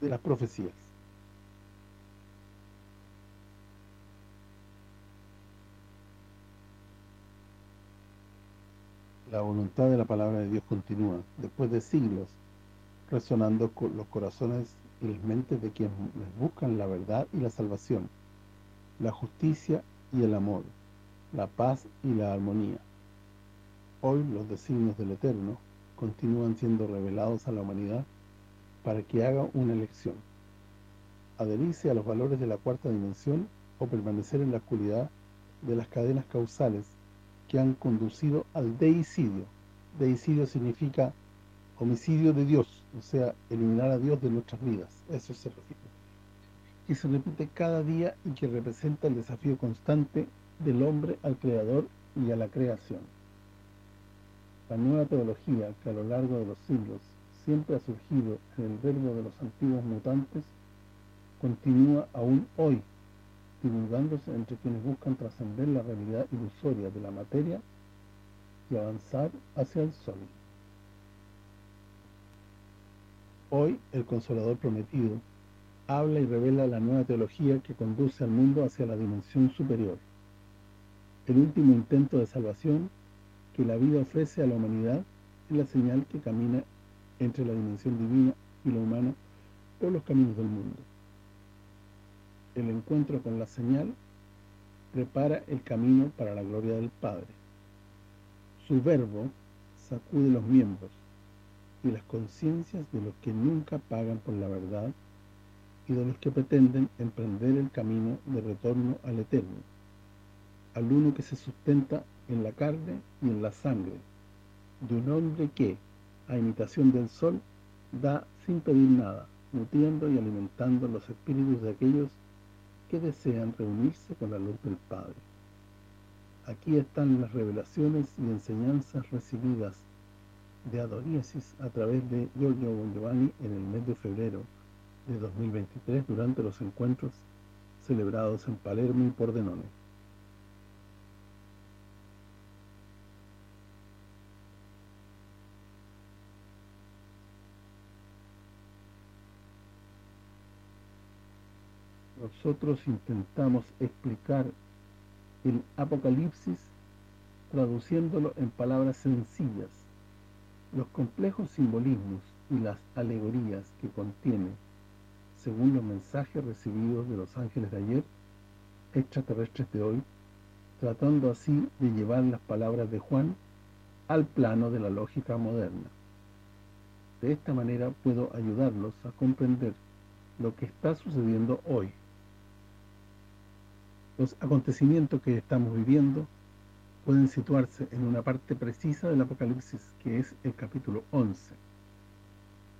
A: de las profecías. La voluntad de la palabra de Dios continúa, después de siglos, resonando con los corazones y las mentes de quienes buscan la verdad y la salvación, la justicia y el amor, la paz y la armonía. Hoy los designios del Eterno continúan siendo revelados a la humanidad para que haga una elección. Adherirse a los valores de la cuarta dimensión o permanecer en la oscuridad de las cadenas causales que han conducido al deicidio. Deicidio significa homicidio de Dios, o sea, eliminar a Dios de nuestras vidas. Eso se refiere. Y se repite cada día y que representa el desafío constante del hombre al Creador y a la creación. La nueva teología que a lo largo de los siglos siempre ha surgido en el verbo de los antiguos mutantes, continúa aún hoy, divulgándose entre quienes buscan trascender la realidad ilusoria de la materia y avanzar hacia el sol. Hoy el Consolador Prometido habla y revela la nueva teología que conduce al mundo hacia la dimensión superior. El último intento de salvación que la vida ofrece a la humanidad es la señal que camina entre la dimensión divina y lo humano por los caminos del mundo. El encuentro con la señal prepara el camino para la gloria del Padre. Su verbo sacude los miembros y las conciencias de los que nunca pagan por la verdad y de los que pretenden emprender el camino de retorno al Eterno, al uno que se sustenta en la carne y en la sangre, de un hombre que, a imitación del sol, da sin pedir nada, nutriendo y alimentando los espíritus de aquellos que desean reunirse con la luz del Padre. Aquí están las revelaciones y enseñanzas recibidas de Adoniesis a través de Giorgio Bon en el mes de febrero de 2023 durante los encuentros celebrados en Palermo y Pordenone. Nosotros intentamos explicar el Apocalipsis traduciéndolo en palabras sencillas los complejos simbolismos y las alegorías que contiene, según los mensajes recibidos de los ángeles de ayer, extraterrestres de hoy, tratando así de llevar las palabras de Juan al plano de la lógica moderna. De esta manera puedo ayudarlos a comprender lo que está sucediendo hoy. Los acontecimientos que estamos viviendo pueden situarse en una parte precisa del Apocalipsis, que es el capítulo 11.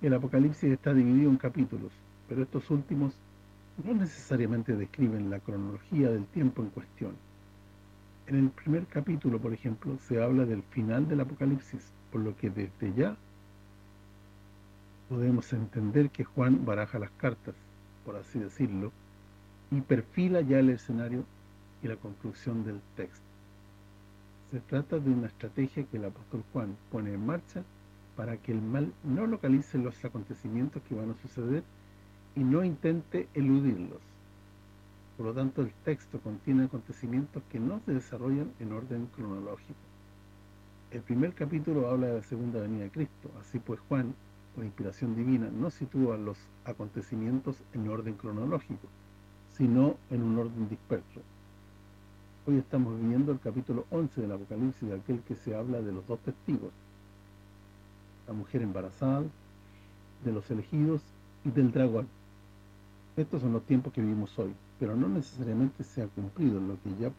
A: El Apocalipsis está dividido en capítulos, pero estos últimos no necesariamente describen la cronología del tiempo en cuestión. En el primer capítulo, por ejemplo, se habla del final del Apocalipsis, por lo que desde ya podemos entender que Juan baraja las cartas, por así decirlo, y perfila ya el escenario y la conclusión del texto. Se trata de una estrategia que el apóstol Juan pone en marcha para que el mal no localice los acontecimientos que van a suceder y no intente eludirlos. Por lo tanto, el texto contiene acontecimientos que no se desarrollan en orden cronológico. El primer capítulo habla de la segunda venida de Cristo, así pues Juan, por inspiración divina, no sitúa los acontecimientos en orden cronológico, sino en un orden disperso. Hoy estamos viviendo el capítulo 11 del Apocalipsis, de aquel que se habla de los dos testigos, la mujer embarazada, de los elegidos y del dragón. Estos son los tiempos que vivimos hoy, pero no necesariamente se ha cumplido lo que ya,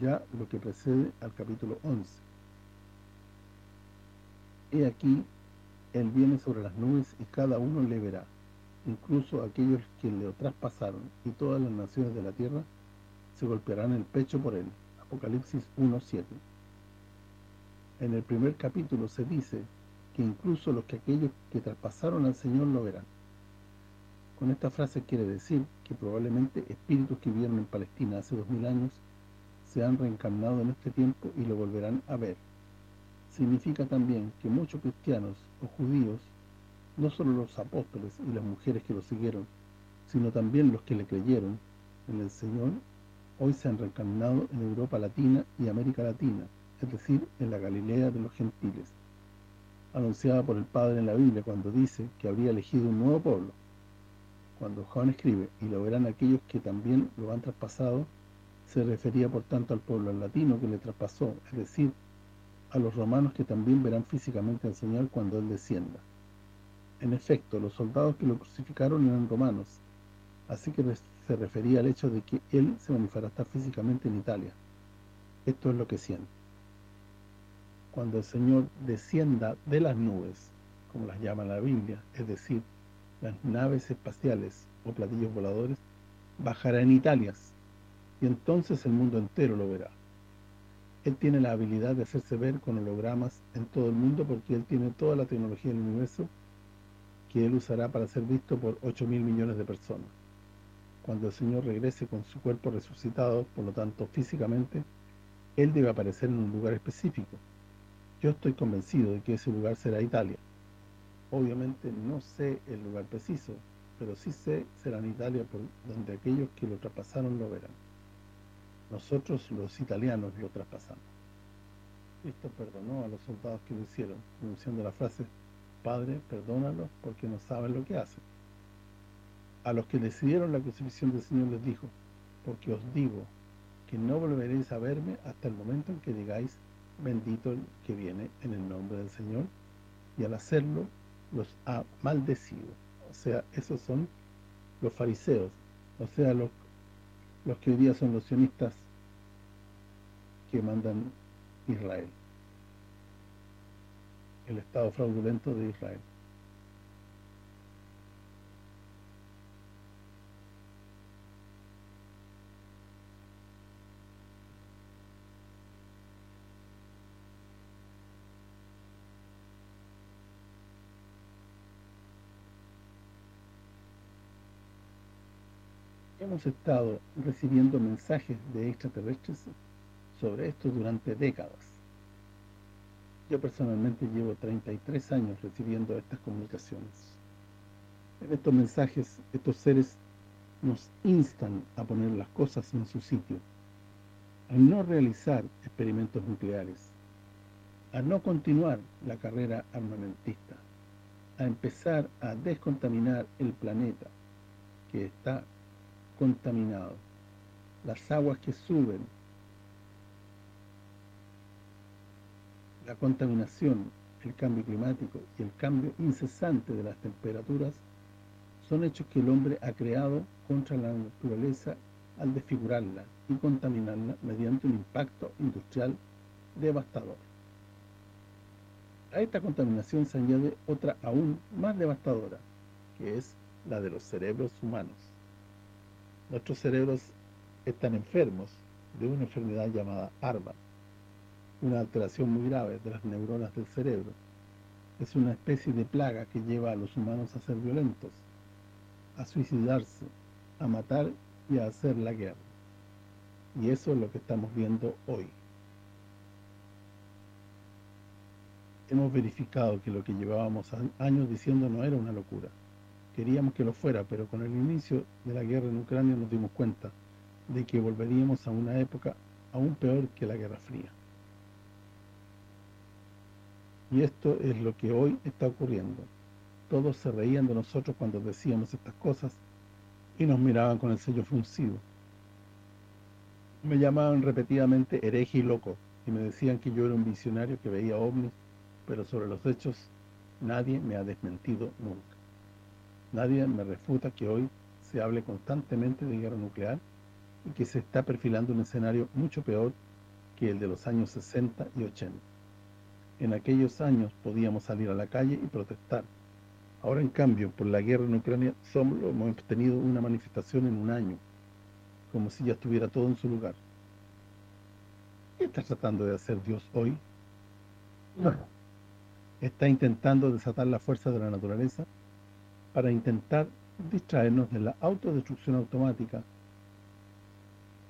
A: ya lo que precede al capítulo 11. He aquí, Él viene sobre las nubes y cada uno le verá, incluso aquellos que le traspasaron y todas las naciones de la tierra se golpearán el pecho por él. Apocalipsis 1.7 En el primer capítulo se dice que incluso los que aquellos que traspasaron al Señor lo verán. Con esta frase quiere decir que probablemente espíritus que vivieron en Palestina hace dos mil años se han reencarnado en este tiempo y lo volverán a ver. Significa también que muchos cristianos o judíos, no solo los apóstoles y las mujeres que lo siguieron, sino también los que le creyeron en el Señor, hoy se han reencarnado en Europa Latina y América Latina, es decir, en la Galilea de los gentiles, anunciada por el Padre en la Biblia cuando dice que habría elegido un nuevo pueblo. Cuando Juan escribe, y lo verán aquellos que también lo han traspasado, Se refería por tanto al pueblo latino que le traspasó, es decir, a los romanos que también verán físicamente al Señor cuando Él descienda. En efecto, los soldados que lo crucificaron eran romanos, así que se refería al hecho de que Él se manifestará físicamente en Italia. Esto es lo que siente. Cuando el Señor descienda de las nubes, como las llama la Biblia, es decir, las naves espaciales o platillos voladores, bajará en Italia, y entonces el mundo entero lo verá. Él tiene la habilidad de hacerse ver con hologramas en todo el mundo porque Él tiene toda la tecnología del universo que Él usará para ser visto por 8 mil millones de personas. Cuando el Señor regrese con su cuerpo resucitado, por lo tanto físicamente, Él debe aparecer en un lugar específico. Yo estoy convencido de que ese lugar será Italia. Obviamente no sé el lugar preciso, pero sí sé será en Italia por donde aquellos que lo traspasaron lo verán. Nosotros los italianos lo traspasamos. Cristo perdonó a los soldados que lo hicieron, pronunciando la frase, Padre, perdónalos porque no saben lo que hacen. A los que decidieron la crucifixión del Señor les dijo, porque os digo que no volveréis a verme hasta el momento en que digáis, bendito el que viene en el nombre del Señor, y al hacerlo los ha maldecido. O sea, esos son los fariseos, o sea, los, los que hoy día son los sionistas que mandan Israel. El estado fraudulento de Israel. hemos estado recibiendo mensajes de extraterrestres sobre esto durante décadas. Yo personalmente llevo 33 años recibiendo estas comunicaciones. En estos mensajes, estos seres nos instan a poner las cosas en su sitio, a no realizar experimentos nucleares, a no continuar la carrera armamentista, a empezar a descontaminar el planeta que está contaminado. Las aguas que suben, la contaminación, el cambio climático y el cambio incesante de las temperaturas son hechos que el hombre ha creado contra la naturaleza al desfigurarla y contaminarla mediante un impacto industrial devastador. A esta contaminación se añade otra aún más devastadora, que es la de los cerebros humanos nuestros cerebros están enfermos de una enfermedad llamada ARBA, una alteración muy grave de las neuronas del cerebro. Es una especie de plaga que lleva a los humanos a ser violentos, a suicidarse, a matar y a hacer la guerra. Y eso es lo que estamos viendo hoy. Hemos verificado que lo que llevábamos años diciendo no era una locura Queríamos que lo fuera, pero con el inicio de la guerra en Ucrania nos dimos cuenta de que volveríamos a una época aún peor que la Guerra Fría. Y esto es lo que hoy está ocurriendo. Todos se reían de nosotros cuando decíamos estas cosas y nos miraban con el sello fruncido. Me llamaban repetidamente hereje y loco y me decían que yo era un visionario que veía ovnis, pero sobre los hechos nadie me ha desmentido nunca. Nadie me refuta que hoy se hable constantemente de guerra nuclear y que se está perfilando un escenario mucho peor que el de los años 60 y 80. En aquellos años podíamos salir a la calle y protestar. Ahora, en cambio, por la guerra en Ucrania, solo hemos tenido una manifestación en un año, como si ya estuviera todo en su lugar. ¿Qué está tratando de hacer Dios hoy? No. Está intentando desatar la fuerza de la naturaleza para intentar distraernos de la autodestrucción automática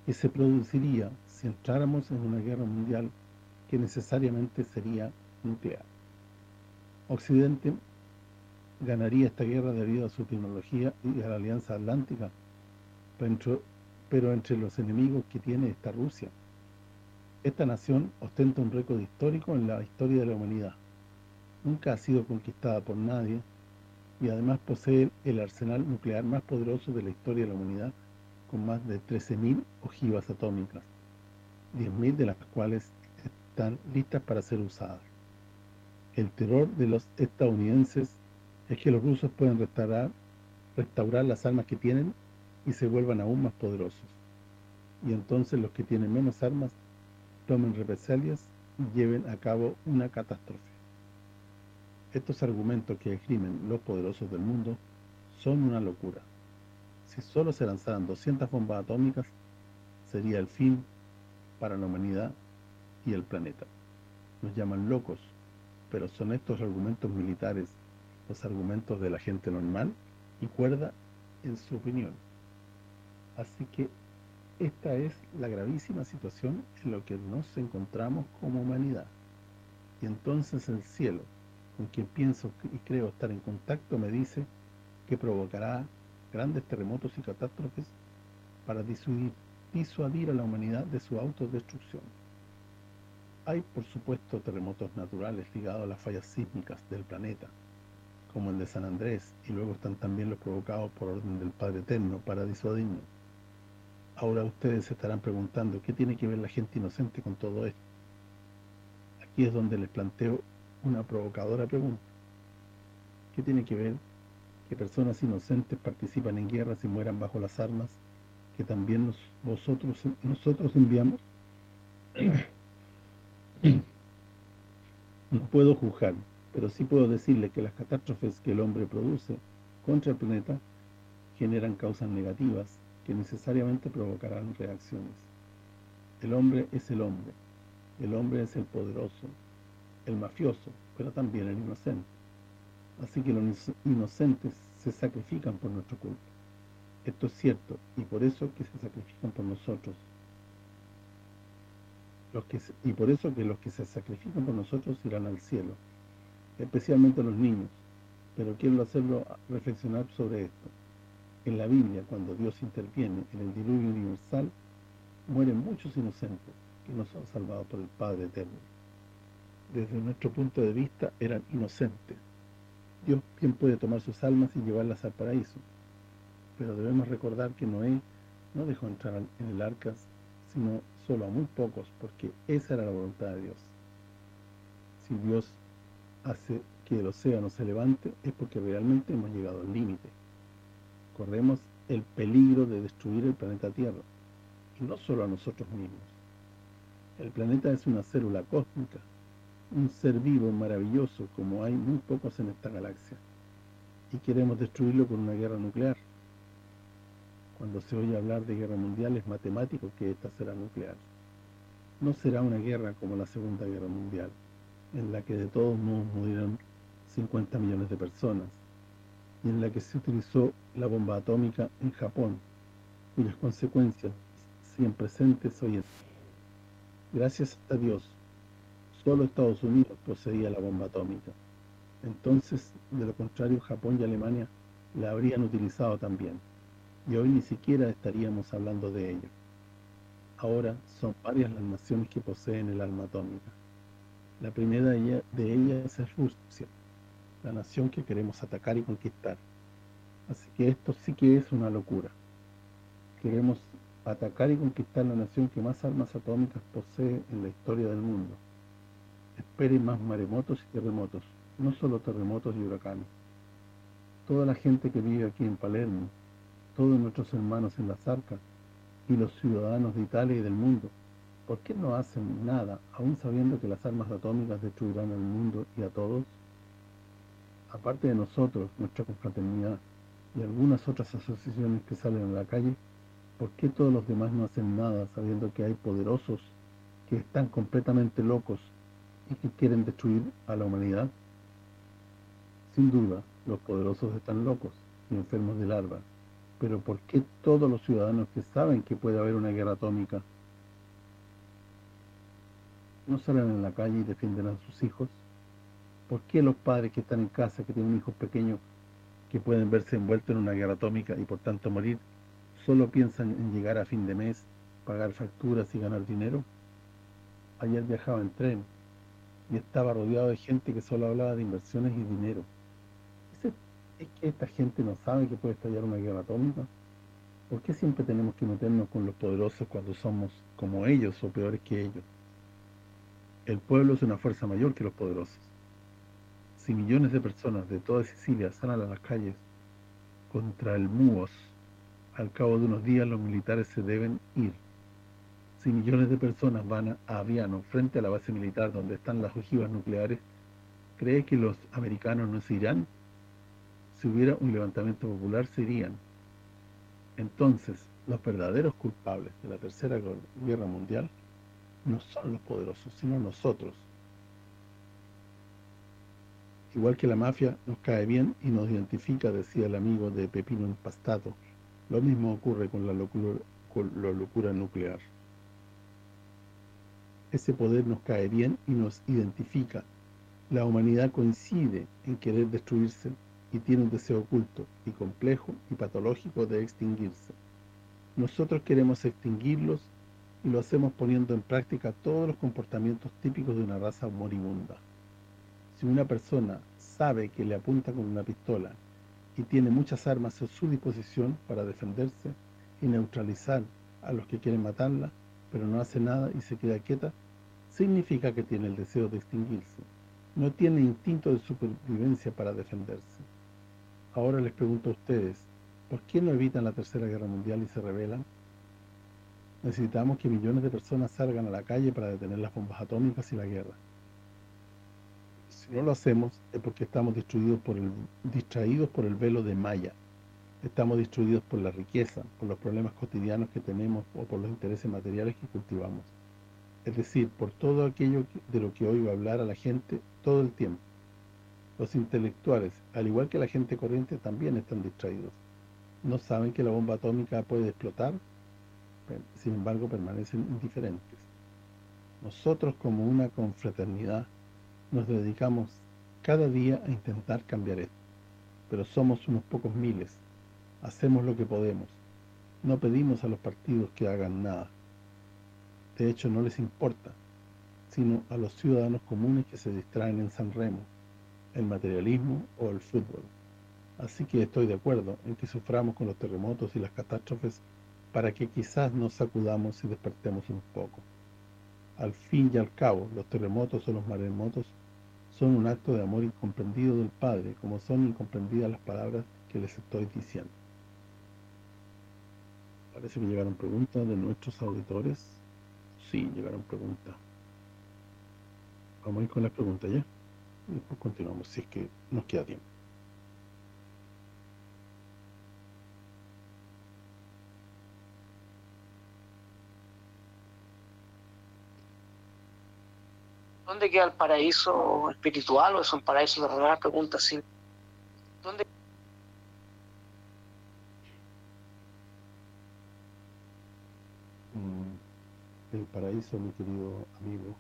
A: que se produciría si entráramos en una guerra mundial que necesariamente sería nuclear. Occidente ganaría esta guerra debido a su tecnología y a la Alianza Atlántica, pero entre los enemigos que tiene está Rusia. Esta nación ostenta un récord histórico en la historia de la humanidad. Nunca ha sido conquistada por nadie y además posee el arsenal nuclear más poderoso de la historia de la humanidad con más de 13.000 ojivas atómicas, 10.000 de las cuales están listas para ser usadas. El terror de los estadounidenses es que los rusos pueden restaurar, las armas que tienen y se vuelvan aún más poderosos. Y entonces los que tienen menos armas tomen represalias y lleven a cabo una catástrofe. Estos argumentos que esgrimen los poderosos del mundo son una locura. Si solo se lanzaran 200 bombas atómicas, sería el fin para la humanidad y el planeta. Nos llaman locos, pero son estos argumentos militares los argumentos de la gente normal y cuerda en su opinión. Así que esta es la gravísima situación en la que nos encontramos como humanidad. Y entonces el cielo, con quien pienso y creo estar en contacto, me dice que provocará grandes terremotos y catástrofes para disuadir, a la humanidad de su autodestrucción. Hay, por supuesto, terremotos naturales ligados a las fallas sísmicas del planeta, como el de San Andrés, y luego están también los provocados por orden del Padre Eterno para disuadirnos. Ahora ustedes se estarán preguntando, ¿qué tiene que ver la gente inocente con todo esto? Aquí es donde les planteo una provocadora pregunta. ¿Qué tiene que ver que personas inocentes participan en guerras y mueran bajo las armas que también nosotros enviamos? No puedo juzgar, pero sí puedo decirle que las catástrofes que el hombre produce contra el planeta generan causas negativas que necesariamente provocarán reacciones. El hombre es el hombre, el hombre es el poderoso, el mafioso, pero también el inocente. Así que los inocentes se sacrifican por nuestro culto. Esto es cierto, y por eso que se sacrifican por nosotros. Los que y por eso que los que se sacrifican por nosotros irán al cielo, especialmente los niños. Pero quiero hacerlo reflexionar sobre esto. En la Biblia, cuando Dios interviene en el diluvio universal, mueren muchos inocentes que no son salvados por el Padre Eterno. Desde nuestro punto de vista, eran inocentes, Dios bien puede tomar sus almas y llevarlas al paraíso. Pero debemos recordar que Noé no dejó entrar en el arca, sino solo a muy pocos, porque esa era la voluntad de Dios. Si Dios hace que el océano se levante, es porque realmente hemos llegado al límite. Corremos el peligro de destruir el planeta Tierra, y no solo a nosotros mismos. El planeta es una célula cósmica, un ser vivo maravilloso como hay muy pocos en esta galaxia y queremos destruirlo con una guerra nuclear. Cuando se oye hablar de guerra mundial es matemático que esta será nuclear. No será una guerra como la Segunda Guerra Mundial, en la que de todos modos murieron 50 millones de personas, y en la que se utilizó la bomba atómica en Japón, cuyas consecuencias siguen presentes hoy en día. Gracias a Dios, Solo Estados Unidos poseía la bomba atómica. Entonces, de lo contrario, Japón y Alemania la habrían utilizado también. Y hoy ni siquiera estaríamos hablando de ello. Ahora son varias las naciones que poseen el arma atómica. La primera de ellas es Rusia, la nación que queremos atacar y conquistar. Así que esto sí que es una locura. Queremos atacar y conquistar la nación que más armas atómicas posee en la historia del mundo esperen más maremotos y terremotos, no solo terremotos y huracanes. Toda la gente que vive aquí en Palermo, todos nuestros hermanos en las arcas y los ciudadanos de Italia y del mundo, ¿por qué no hacen nada, aún sabiendo que las armas atómicas destruirán al mundo y a todos? Aparte de nosotros, nuestra confraternidad y algunas otras asociaciones que salen a la calle, ¿por qué todos los demás no hacen nada sabiendo que hay poderosos que están completamente locos y que quieren destruir a la humanidad? Sin duda, los poderosos están locos y enfermos de larva. Pero ¿por qué todos los ciudadanos que saben que puede haber una guerra atómica no salen en la calle y defienden a sus hijos? ¿Por qué los padres que están en casa, que tienen hijos pequeños, que pueden verse envueltos en una guerra atómica y por tanto morir, solo piensan en llegar a fin de mes, pagar facturas y ganar dinero? Ayer viajaba en tren y estaba rodeado de gente que solo hablaba de inversiones y dinero. ¿Es que esta gente no sabe que puede estallar una guerra atómica? ¿Por qué siempre tenemos que meternos con los poderosos cuando somos como ellos o peores que ellos? El pueblo es una fuerza mayor que los poderosos. Si millones de personas de toda Sicilia salen a las calles contra el MUOS, al cabo de unos días los militares se deben ir. Si millones de personas van a Aviano, frente a la base militar donde están las ojivas nucleares, ¿cree que los americanos no se irán? Si hubiera un levantamiento popular, se irían entonces, los verdaderos culpables de la Tercera Guerra Mundial no son los poderosos, sino nosotros. Igual que la mafia nos cae bien y nos identifica, decía el amigo de Pepino Empastado, lo mismo ocurre con la locura, con la locura nuclear. Ese poder nos cae bien y nos identifica. La humanidad coincide en querer destruirse y tiene un deseo oculto y complejo y patológico de extinguirse. Nosotros queremos extinguirlos y lo hacemos poniendo en práctica todos los comportamientos típicos de una raza moribunda. Si una persona sabe que le apunta con una pistola y tiene muchas armas a su disposición para defenderse y neutralizar a los que quieren matarla, pero no hace nada y se queda quieta, significa que tiene el deseo de extinguirse. No tiene instinto de supervivencia para defenderse. Ahora les pregunto a ustedes, ¿por qué no evitan la Tercera Guerra Mundial y se rebelan? Necesitamos que millones de personas salgan a la calle para detener las bombas atómicas y la guerra. Si no lo hacemos es porque estamos distraídos por el velo de Maya. Estamos destruidos por la riqueza, por los problemas cotidianos que tenemos o por los intereses materiales que cultivamos. Es decir, por todo aquello de lo que oigo hablar a la gente todo el tiempo. Los intelectuales, al igual que la gente corriente, también están distraídos. No saben que la bomba atómica puede explotar, sin embargo permanecen indiferentes. Nosotros como una confraternidad nos dedicamos cada día a intentar cambiar esto, pero somos unos pocos miles, hacemos lo que podemos, no pedimos a los partidos que hagan nada, de hecho no les importa, sino a los ciudadanos comunes que se distraen en San Remo, el materialismo o el fútbol. Así que estoy de acuerdo en que suframos con los terremotos y las catástrofes para que quizás nos sacudamos y despertemos un poco. Al fin y al cabo, los terremotos o los maremotos son un acto de amor incomprendido del Padre, como son incomprendidas las palabras que les estoy diciendo. Parece que llegaron preguntas de nuestros auditores. Sí, llegaron preguntas. Vamos a ir con las preguntas ya. Después continuamos, si es que nos queda tiempo.
G: ¿Dónde queda el paraíso espiritual o es un paraíso de verdad? Pregunta así. ¿Dónde
A: mm, el paraíso, mi querido amigo,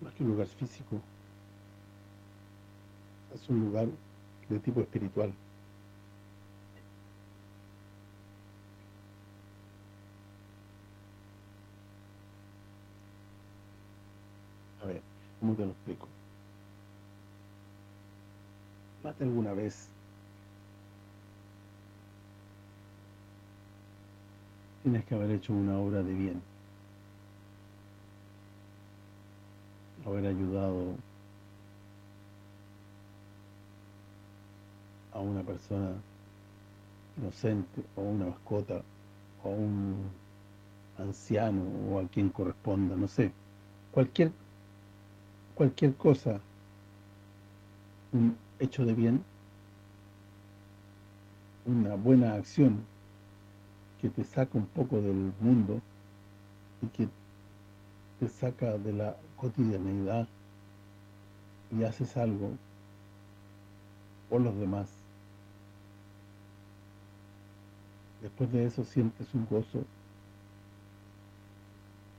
A: más que un lugar físico, es un lugar de tipo espiritual. A ver, ¿cómo te lo explico? Mate alguna vez tienes que haber hecho una obra de bien. Haber ayudado a una persona inocente o una mascota o a un anciano o a quien corresponda, no sé, cualquier cualquier cosa, un hecho de bien, una buena acción que te saca un poco del mundo y que te saca de la cotidianeidad y haces algo por los demás. Después de eso sientes un gozo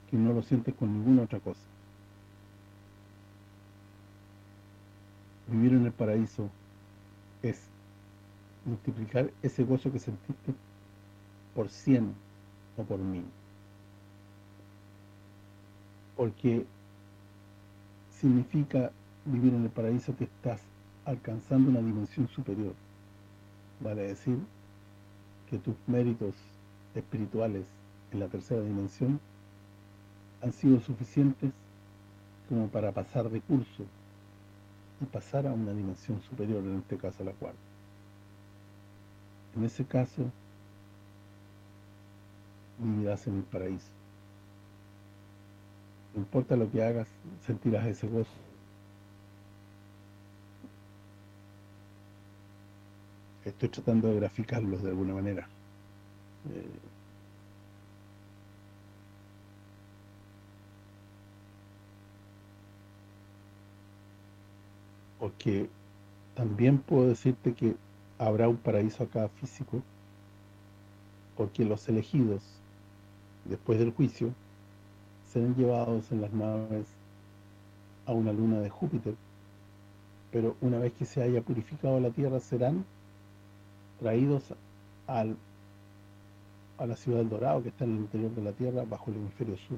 A: que no lo sientes con ninguna otra cosa. Vivir en el paraíso es multiplicar ese gozo que sentiste por cien o por mil. Porque significa vivir en el paraíso que estás alcanzando una dimensión superior. Vale decir que tus méritos espirituales en la tercera dimensión han sido suficientes como para pasar de curso y pasar a una dimensión superior, en este caso a la cuarta. En ese caso, vivirás en el paraíso. No importa lo que hagas, sentirás ese gozo. Estoy tratando de graficarlos de alguna manera. Eh, porque también puedo decirte que habrá un paraíso acá físico, porque los elegidos, después del juicio, serán llevados en las naves a una luna de Júpiter, pero una vez que se haya purificado la Tierra serán traídos al, a la ciudad del Dorado, que está en el interior de la Tierra, bajo el hemisferio sur.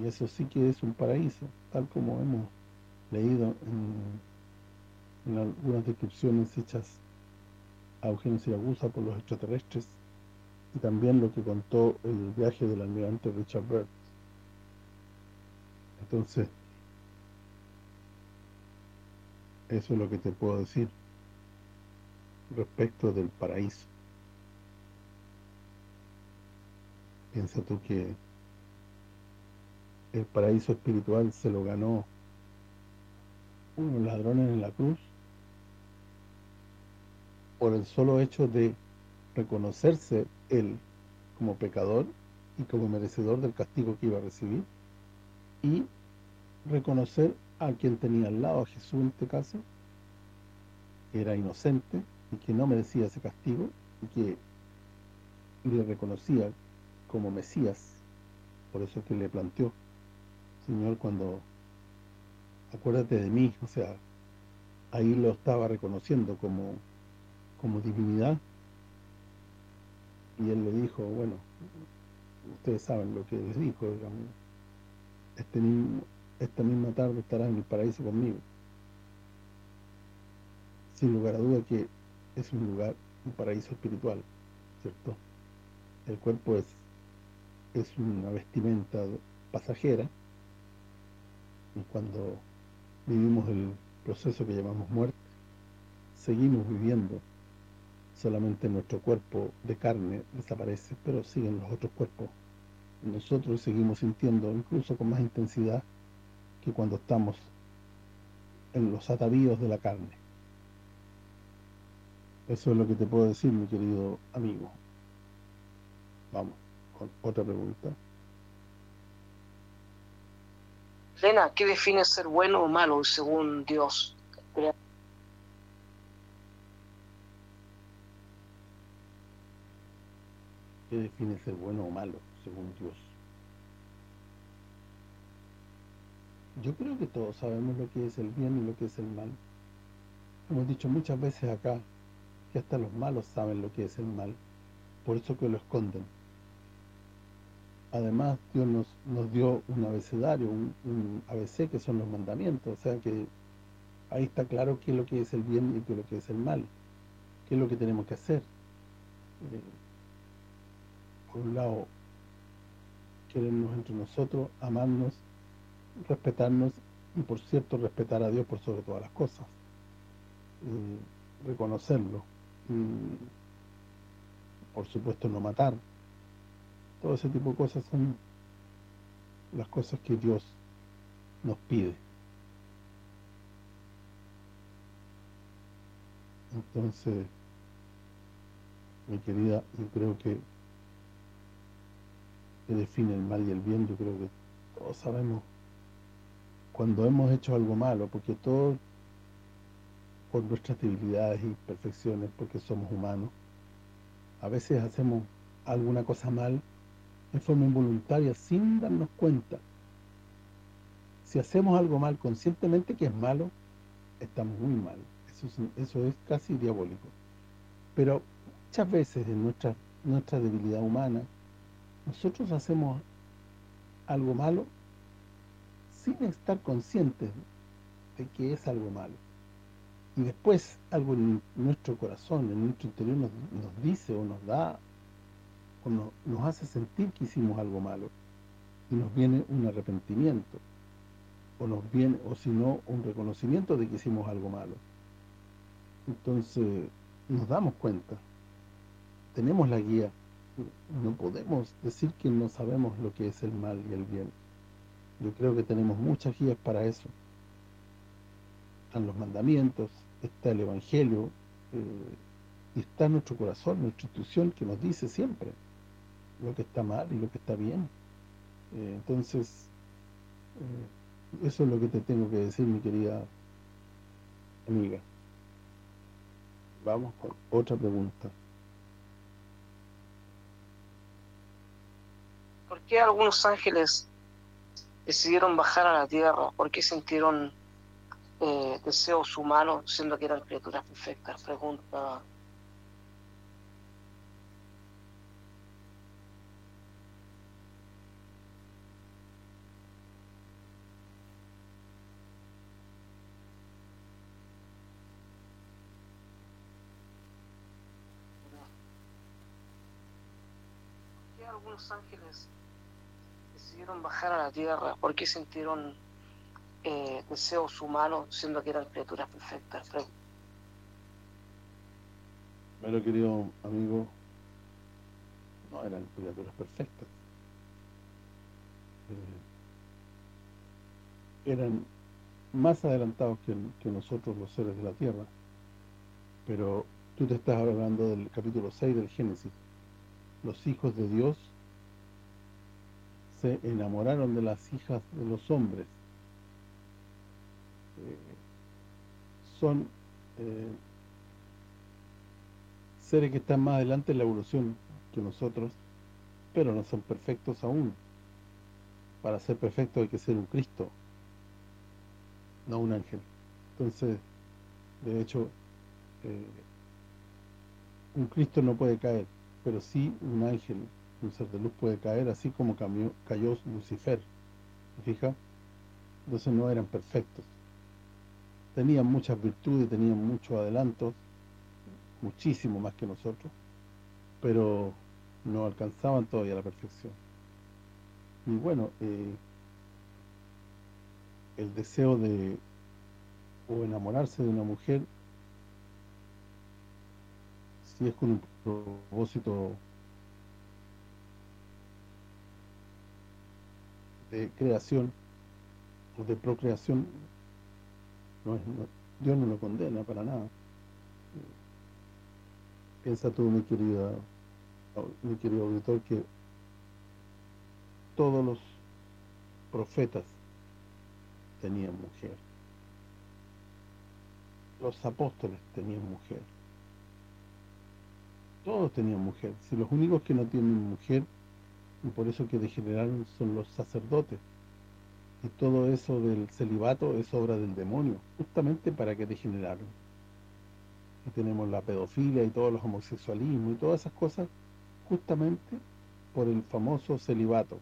A: Y eso sí que es un paraíso, tal como hemos leído en, algunas descripciones hechas a Eugenio Siragusa por los extraterrestres y también lo que contó el viaje del almirante Richard Byrd. Entonces, eso es lo que te puedo decir respecto del paraíso. Piensa tú que el paraíso espiritual se lo ganó unos ladrones en la cruz por el solo hecho de reconocerse él como pecador y como merecedor del castigo que iba a recibir y reconocer a quien tenía al lado, a Jesús en este caso, que era inocente y que no merecía ese castigo y que le reconocía como Mesías, por eso que le planteó Señor, cuando acuérdate de mí, o sea, ahí lo estaba reconociendo como, como divinidad y él le dijo, bueno, ustedes saben lo que les dijo, este esta misma tarde estarás en el paraíso conmigo. Sin lugar a duda que es un lugar, un paraíso espiritual, ¿cierto? El cuerpo es, es una vestimenta pasajera, y cuando vivimos el proceso que llamamos muerte, seguimos viviendo, solamente nuestro cuerpo de carne desaparece, pero siguen los otros cuerpos. Nosotros seguimos sintiendo, incluso con más intensidad, que cuando estamos en los atavíos de la carne. Eso es lo que te puedo decir, mi querido amigo. Vamos, con otra pregunta.
G: Elena, ¿qué define ser bueno o malo según Dios?
A: ¿Qué define ser bueno o malo según Dios? Yo creo que todos sabemos lo que es el bien y lo que es el mal. Hemos dicho muchas veces acá que hasta los malos saben lo que es el mal, por eso que lo esconden. Además, Dios nos, nos dio un abecedario, un, ABC, que son los mandamientos. O sea que ahí está claro qué es lo que es el bien y qué es lo que es el mal. Qué es lo que tenemos que hacer. Eh, por un lado, querernos entre nosotros, amarnos, respetarnos y, por cierto, respetar a Dios por sobre todas las cosas. Eh, reconocerlo. por supuesto, no matar todo ese tipo de cosas son las cosas que Dios nos pide. Entonces, mi querida, yo creo que que define el mal y el bien, yo creo que todos sabemos cuando hemos hecho algo malo, porque todos por nuestras debilidades y perfecciones, porque somos humanos, a veces hacemos alguna cosa mal en forma involuntaria, sin darnos cuenta. Si hacemos algo mal conscientemente que es malo, estamos muy mal. Eso es, eso es casi diabólico. Pero muchas veces en nuestra, nuestra debilidad humana, nosotros hacemos algo malo sin estar conscientes de que es algo malo. y después algo en nuestro corazón, en nuestro interior nos, dice o nos da o nos hace sentir que hicimos algo malo. Y nos viene un arrepentimiento. O nos viene o si no un reconocimiento de que hicimos algo malo. Entonces nos damos cuenta. Tenemos la guía no podemos decir que no sabemos lo que es el mal y el bien yo creo que tenemos muchas guías para eso están los mandamientos, está el Evangelio, eh, y está nuestro corazón, nuestra intuición que nos dice siempre lo que está mal y lo que está bien. Eh, entonces, eh, eso es lo que te tengo que decir, mi querida amiga. Vamos con otra pregunta.
G: Qué algunos ángeles decidieron bajar a la tierra? ¿Por qué sintieron eh, deseos humanos, siendo que eran criaturas perfectas? Pregunta. ¿Por qué algunos ángeles decidieron bajar a la tierra? ¿Por qué sintieron eh, deseos humanos, siendo que eran criaturas perfectas.
A: Bueno, querido amigo, no eran criaturas perfectas. Eh, eran más adelantados que, que, nosotros los seres de la Tierra. Pero tú te estás hablando del capítulo 6 del Génesis. Los hijos de Dios se enamoraron de las hijas de los hombres eh, son eh, seres que están más adelante en la evolución que nosotros, pero no son perfectos aún. Para ser perfecto hay que ser un Cristo, no un ángel. Entonces, de hecho, eh, un Cristo no puede caer, pero sí un ángel, un ser de luz puede caer, así como cayó Lucifer. fija? Entonces no eran perfectos tenían muchas virtudes, tenían muchos adelantos, muchísimo más que nosotros, pero no alcanzaban todavía la perfección. Y bueno, eh, el deseo de o enamorarse de una mujer, si es con un propósito de creación o de procreación, no, Dios no lo condena para nada. Piensa tú, mi querida, mi querido auditor, que todos los profetas tenían mujer. Los apóstoles tenían mujer. Todos tenían mujer. Si los únicos que no tienen mujer, y por eso que degeneraron son los sacerdotes, y todo eso del celibato es obra del demonio, justamente para que degeneraron. Y tenemos la pedofilia y todos los homosexualismos y todas esas cosas, justamente por el famoso celibato.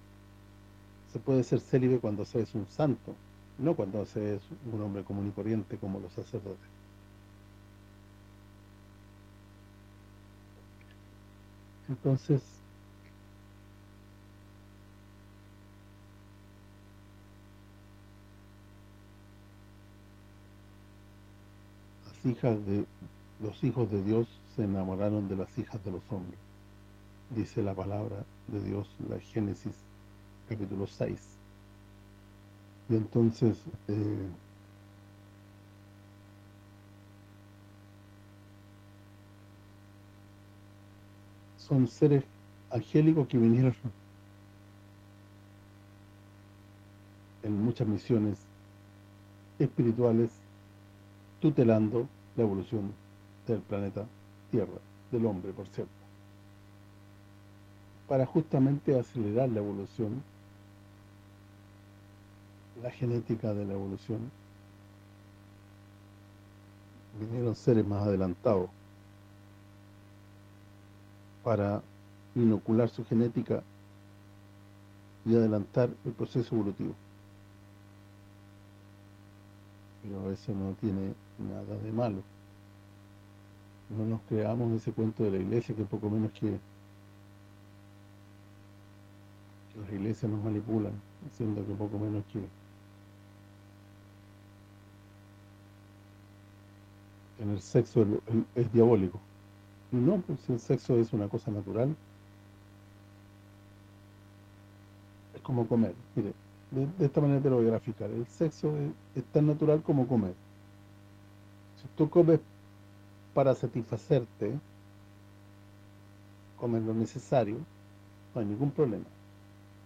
A: Se puede ser célibe cuando se es un santo, no cuando se es un hombre común y corriente como los sacerdotes. Entonces, hijas de los hijos de Dios se enamoraron de las hijas de los hombres. Dice la palabra de Dios, la Génesis capítulo 6. Y entonces eh, son seres angélicos que vinieron en muchas misiones espirituales tutelando la evolución del planeta Tierra, del hombre, por cierto. Para justamente acelerar la evolución, la genética de la evolución, vinieron seres más adelantados para inocular su genética y adelantar el proceso evolutivo. pero eso no tiene nada de malo. No nos creamos ese cuento de la iglesia que poco menos que, las iglesias nos manipulan, diciendo que poco menos que tener sexo es, diabólico. No, pues el sexo es una cosa natural, es como comer. Mire, de, esta manera te lo voy a graficar. El sexo es, tan natural como comer. Si tú comes para satisfacerte, comes lo necesario, no hay ningún problema.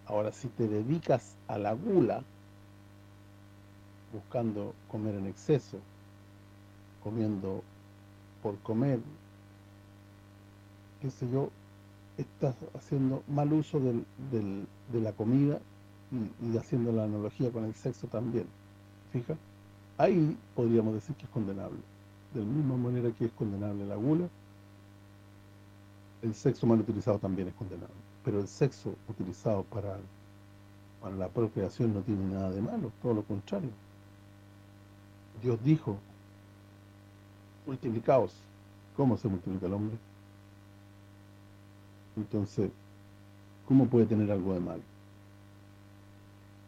A: Ahora, si te dedicas a la gula, buscando comer en exceso, comiendo por comer, qué sé yo, estás haciendo mal uso de la comida y, haciendo la analogía con el sexo también. ¿Fija? Ahí podríamos decir que es condenable. De la misma manera que es condenable la gula, el sexo mal utilizado también es condenable. Pero el sexo utilizado para, para la procreación no tiene nada de malo, todo lo contrario. Dios dijo, multiplicaos. ¿Cómo se multiplica el hombre? Entonces, ¿cómo puede tener algo de malo?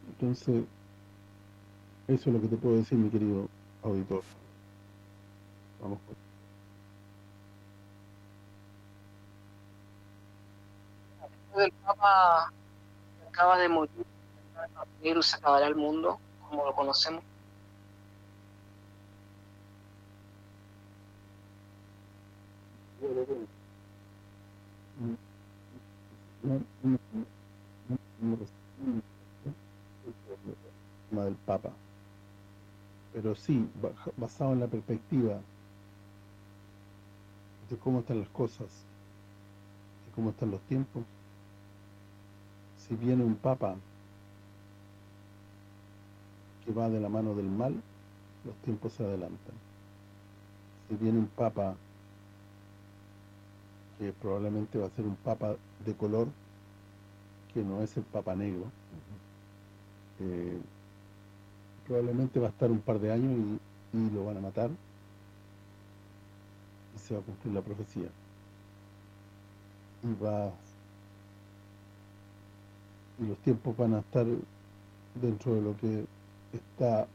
A: Entonces, eso es lo que te puedo decir, mi querido auditor. Vamos pues.
G: El Papa acaba de morir, el virus acabará el mundo como lo conocemos.
A: del Papa. Pero sí, basado en la perspectiva de cómo están las cosas, y cómo están los tiempos, si viene un Papa que va de la mano del mal, los tiempos se adelantan. Si viene un Papa que probablemente va a ser un Papa de color, que no es el Papa negro, probablemente va a estar un par de años y, lo van a matar. Y se va a cumplir la profecía. Y va y los tiempos van a estar dentro de lo que está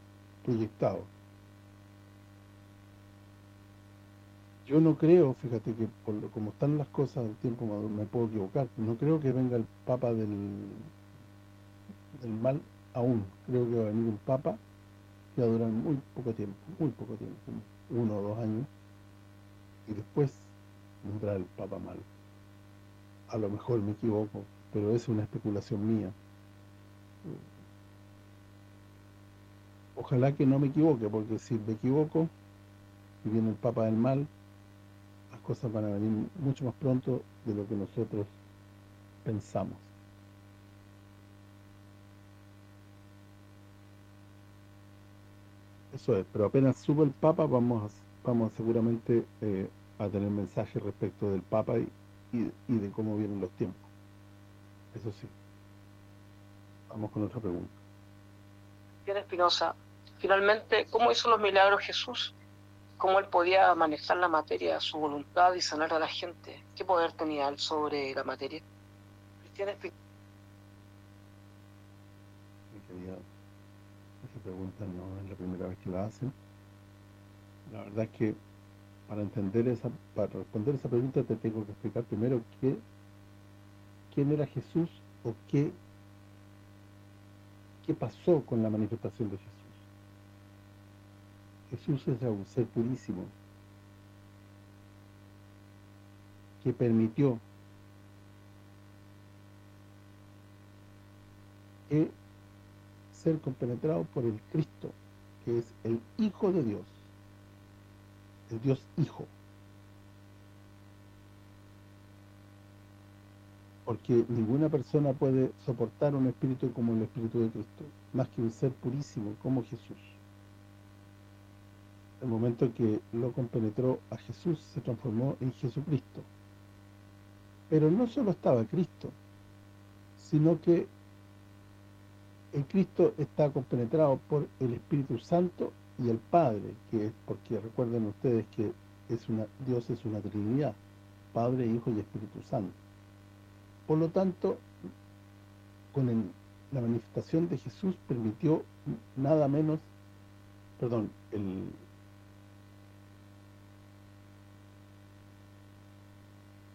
A: proyectado. Yo no creo, fíjate que como están las cosas, el tiempo me, puedo equivocar, no creo que venga el Papa del, del mal aún, creo que va a venir un Papa que va a durar muy poco tiempo, muy poco tiempo, uno o dos años, y después vendrá el Papa mal. A lo mejor me equivoco, pero es una especulación mía. Ojalá que no me equivoque, porque si me equivoco y viene el Papa del mal, las cosas van a venir mucho más pronto de lo que nosotros pensamos. Eso es, pero apenas suba el Papa vamos vamos seguramente eh, a tener mensajes respecto del Papa y, y, de cómo vienen los tiempos. Eso sí. Vamos con otra pregunta.
G: Bien, Espinosa. Finalmente, ¿cómo hizo los milagros Jesús? ¿Cómo él podía manejar la materia, su voluntad y sanar a la gente? ¿Qué poder tenía él sobre la materia? Cristian Espinosa
A: pregunta no es la primera vez que la hacen. La verdad es que para entender esa, para responder esa pregunta te tengo que explicar primero qué, quién era Jesús o qué, qué pasó con la manifestación de Jesús. Jesús era un ser purísimo que permitió que ser compenetrado por el Cristo, que es el Hijo de Dios, el Dios Hijo. Porque ninguna persona puede soportar un espíritu como el Espíritu de Cristo, más que un ser purísimo como Jesús. El momento que lo compenetró a Jesús se transformó en Jesucristo. Pero no solo estaba Cristo, sino que el Cristo está compenetrado por el Espíritu Santo y el Padre, que es porque recuerden ustedes que es una Dios es una Trinidad, Padre, Hijo y Espíritu Santo. Por lo tanto, con la manifestación de Jesús permitió nada menos, perdón, el,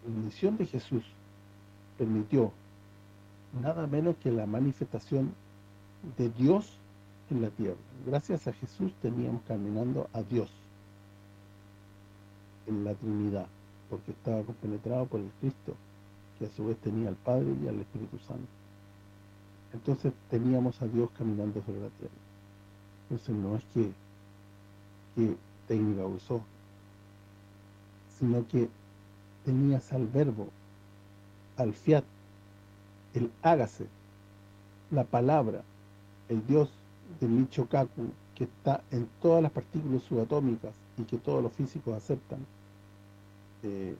A: la misión de Jesús permitió nada menos que la manifestación de Dios en la tierra. Gracias a Jesús teníamos caminando a Dios en la Trinidad, porque estaba compenetrado por el Cristo, que a su vez tenía al Padre y al Espíritu Santo. Entonces teníamos a Dios caminando sobre la tierra. Entonces no es que, que técnica usó, sino que tenías al verbo, al fiat, el hágase, la palabra, el Dios del Michokaku, que está en todas las partículas subatómicas y que todos los físicos aceptan eh,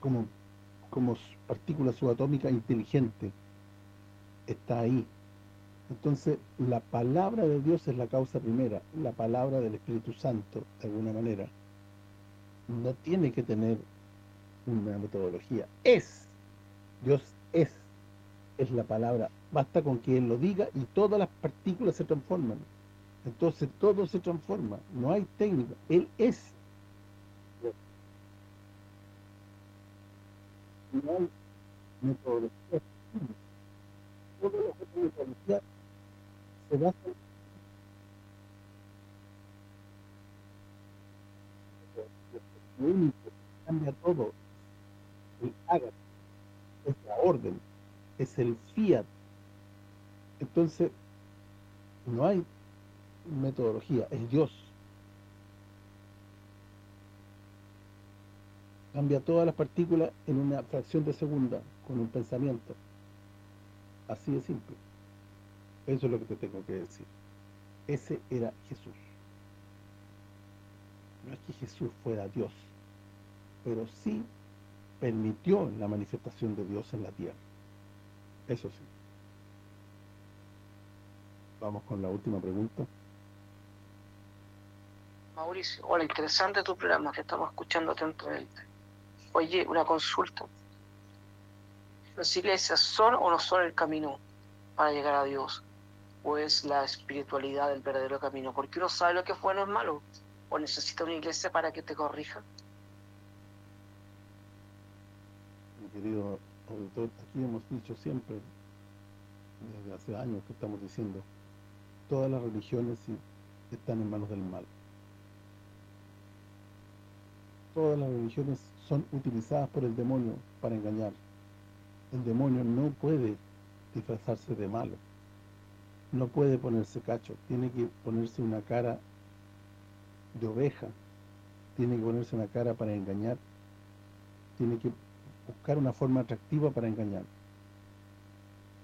A: como, como partícula subatómica inteligente, está ahí. Entonces, la palabra de Dios es la causa primera, la palabra del Espíritu Santo, de alguna manera, no tiene que tener una metodología. Es, Dios es, es la palabra. Basta con que Él lo diga y todas las partículas se transforman. Entonces todo se transforma, no hay técnica. Él es. No hay metodología. Todo lo que metodología se basa lo único que cambia todo el hágase, es la orden, es el fiat. Entonces, no hay metodología, es Dios. Cambia todas las partículas en una fracción de segunda, con un pensamiento. Así de simple. Eso es lo que te tengo que decir. Ese era Jesús. No es que Jesús fuera Dios, pero sí permitió la manifestación de Dios en la tierra. Eso sí. Vamos con la última pregunta.
G: Mauricio, hola, interesante tu programa que estamos escuchando atentamente. Oye, una consulta. ¿Las iglesias son o no son el camino para llegar a Dios? ¿O es la espiritualidad del verdadero camino? Porque uno sabe lo que es bueno o es malo. ¿O necesita una iglesia para que te corrija?
A: querido auditor, aquí hemos dicho siempre, desde hace años que estamos diciendo, todas las religiones están en manos del mal. Todas las religiones son utilizadas por el demonio para engañar. El demonio no puede disfrazarse de malo. No puede ponerse cacho. Tiene que ponerse una cara de oveja. Tiene que ponerse una cara para engañar. Tiene que buscar una forma atractiva para engañar.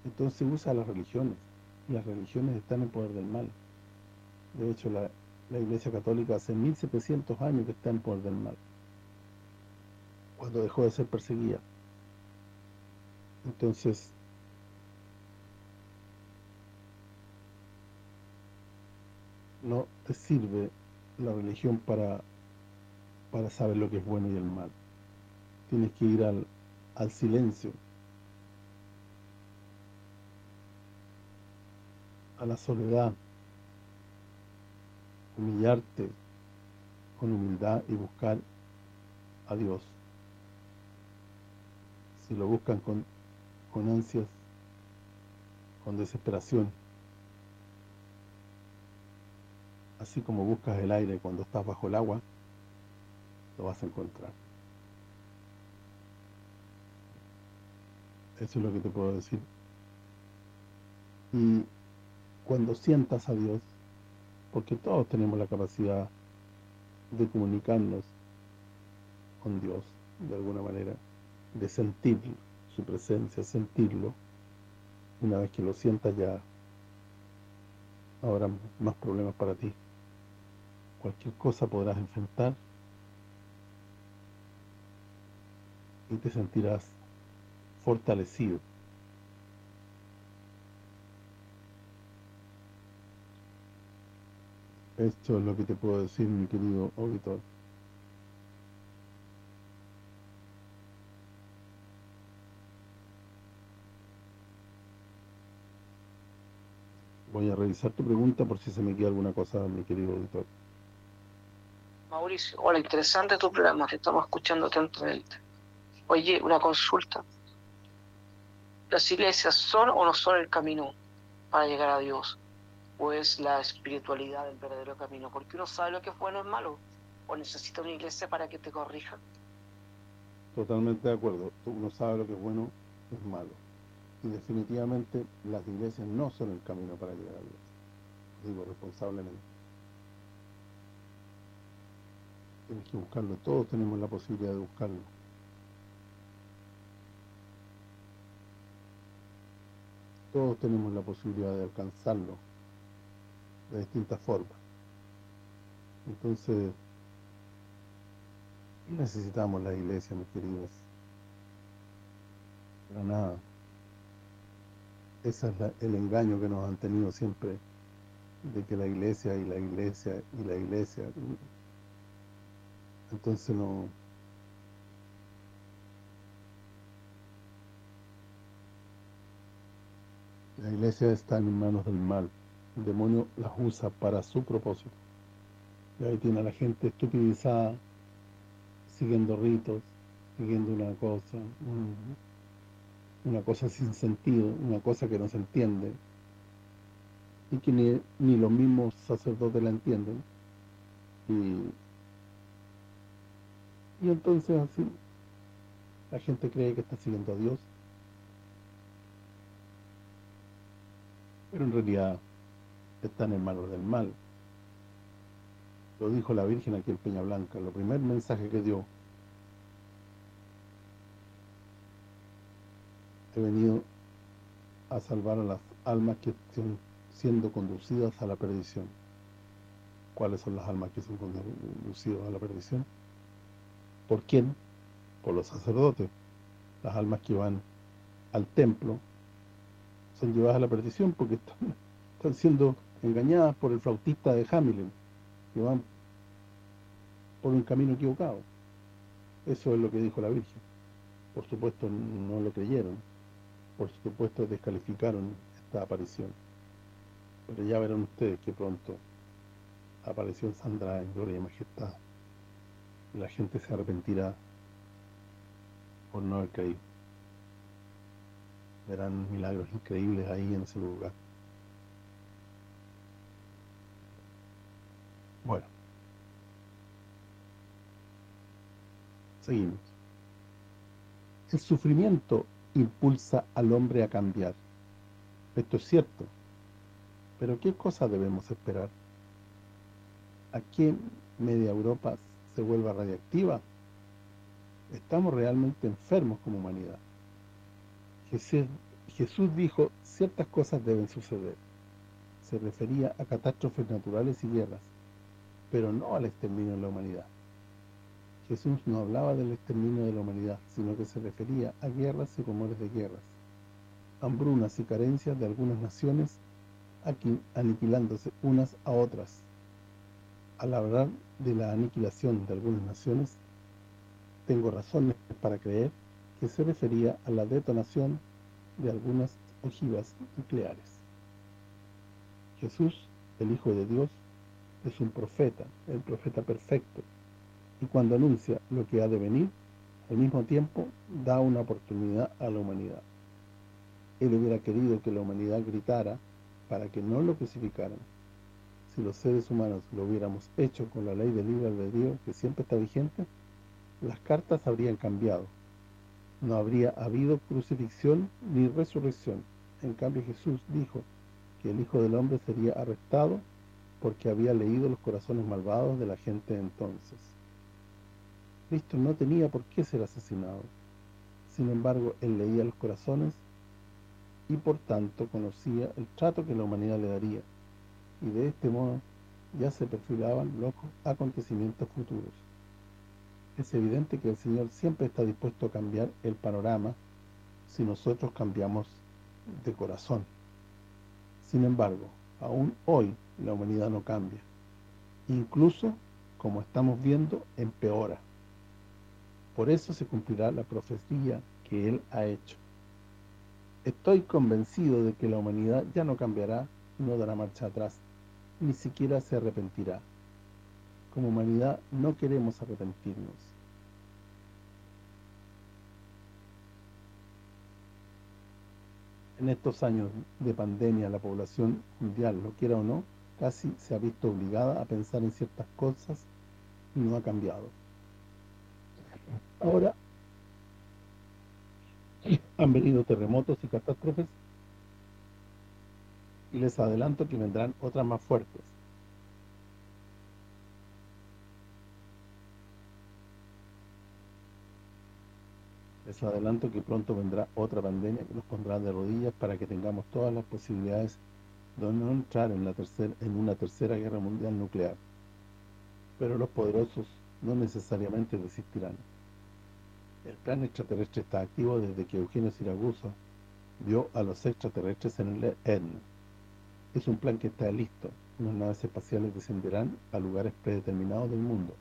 A: Entonces usa las religiones, las religiones están en poder del mal. De hecho, la, la Iglesia Católica hace 1700 años que está en poder del mal, cuando dejó de ser perseguida. Entonces, no te sirve la religión para, para saber lo que es bueno y el mal. Tienes que ir al, al silencio, a la soledad, humillarte con humildad y buscar a Dios. Si lo buscan con, con ansias, con desesperación, así como buscas el aire cuando estás bajo el agua, lo vas a encontrar. Eso es lo que te puedo decir. Y cuando sientas a Dios, porque todos tenemos la capacidad de comunicarnos con Dios, de alguna manera, de sentir su presencia, sentirlo, una vez que lo sientas ya habrá más problemas para ti. Cualquier cosa podrás enfrentar y te sentirás fortalecido. Esto es lo que te puedo decir, mi querido auditor. Voy a revisar tu pregunta por si se me queda alguna cosa, mi querido auditor.
G: Mauricio, hola, interesante tu programa, te estamos escuchando atentamente. Oye, una consulta. ¿Las iglesias son o no son el camino para llegar a Dios? ¿O es la espiritualidad el verdadero camino? Porque uno sabe lo que es bueno y malo. ¿O necesita una iglesia para que te corrija?
A: Totalmente de acuerdo. Uno sabe lo que es bueno y es malo. Y definitivamente las iglesias no son el camino para llegar a Dios. Digo responsablemente. Tienes que buscarlo. Todos tenemos la posibilidad de buscarlo. Todos tenemos la posibilidad de alcanzarlo de distintas formas. Entonces, necesitamos la iglesia, mis queridos. Para nada. Ese es el engaño que nos han tenido siempre, de que la iglesia y la iglesia y la iglesia. Entonces no... La iglesia está en manos del mal. El demonio las usa para su propósito. Y ahí tiene a la gente estupidizada, siguiendo ritos, siguiendo una cosa, una cosa sin sentido, una cosa que no se entiende, y que ni, los mismos sacerdotes la entienden. Y entonces así, la gente cree que está siguiendo a Dios, pero en realidad están en manos del mal. Lo dijo la Virgen aquí en Peña Blanca, lo primer mensaje que dio. He venido a salvar a las almas que están siendo conducidas a la perdición. ¿Cuáles son las almas que son conducidas a la perdición? ¿Por quién? Por los sacerdotes. Las almas que van al templo son llevadas a la perdición porque están, están siendo engañadas por el flautista de Hamilton, que van por un camino equivocado. Eso es lo que dijo la Virgen. Por supuesto no lo creyeron, por supuesto descalificaron esta aparición. Pero ya verán ustedes que pronto apareció Sandra en gloria y majestad. La gente se arrepentirá por no haber creído. Verán milagros increíbles ahí en ese lugar. Bueno. Seguimos. El sufrimiento impulsa al hombre a cambiar. Esto es cierto. Pero ¿qué cosa debemos esperar? ¿A qué media Europa se vuelva radiactiva? Estamos realmente enfermos como humanidad. Jesús, Jesús dijo, ciertas cosas deben suceder. Se refería a catástrofes naturales y guerras pero no al exterminio de la humanidad. Jesús no hablaba del exterminio de la humanidad, sino que se refería a guerras y rumores de guerras, hambrunas y carencias de algunas naciones aniquilándose unas a otras. Al hablar de la aniquilación de algunas naciones, tengo razones para creer que se refería a la detonación de algunas ojivas nucleares. Jesús, el Hijo de Dios, es un profeta, el profeta perfecto, y cuando anuncia lo que ha de venir, al mismo tiempo da una oportunidad a la humanidad. Él hubiera querido que la humanidad gritara para que no lo crucificaran. Si los seres humanos lo hubiéramos hecho con la ley del libre albedrío que siempre está vigente, las cartas habrían cambiado. No habría habido crucifixión ni resurrección. En cambio Jesús dijo que el Hijo del Hombre sería arrestado porque había leído los corazones malvados de la gente entonces. Cristo no tenía por qué ser asesinado. Sin embargo, él leía los corazones y por tanto conocía el trato que la humanidad le daría. Y de este modo ya se perfilaban los acontecimientos futuros. Es evidente que el Señor siempre está dispuesto a cambiar el panorama si nosotros cambiamos de corazón. Sin embargo, aún hoy la humanidad no cambia. Incluso, como estamos viendo, empeora. Por eso se cumplirá la profecía que Él ha hecho. Estoy convencido de que la humanidad ya no cambiará no dará marcha atrás, ni siquiera se arrepentirá. Como humanidad no queremos arrepentirnos. En estos años de pandemia la población mundial, lo quiera o no, casi se ha visto obligada a pensar en ciertas cosas y no ha cambiado. Ahora han venido terremotos y catástrofes y les adelanto que vendrán otras más fuertes. Les adelanto que pronto vendrá otra pandemia que nos pondrá de rodillas para que tengamos todas las posibilidades de no entrar en, la tercera, en una tercera guerra mundial nuclear. Pero los poderosos no necesariamente desistirán. El plan extraterrestre está activo desde que Eugenio Siragusa vio a los extraterrestres en el Etna. Es un plan que está listo. Las naves espaciales descenderán a lugares predeterminados del mundo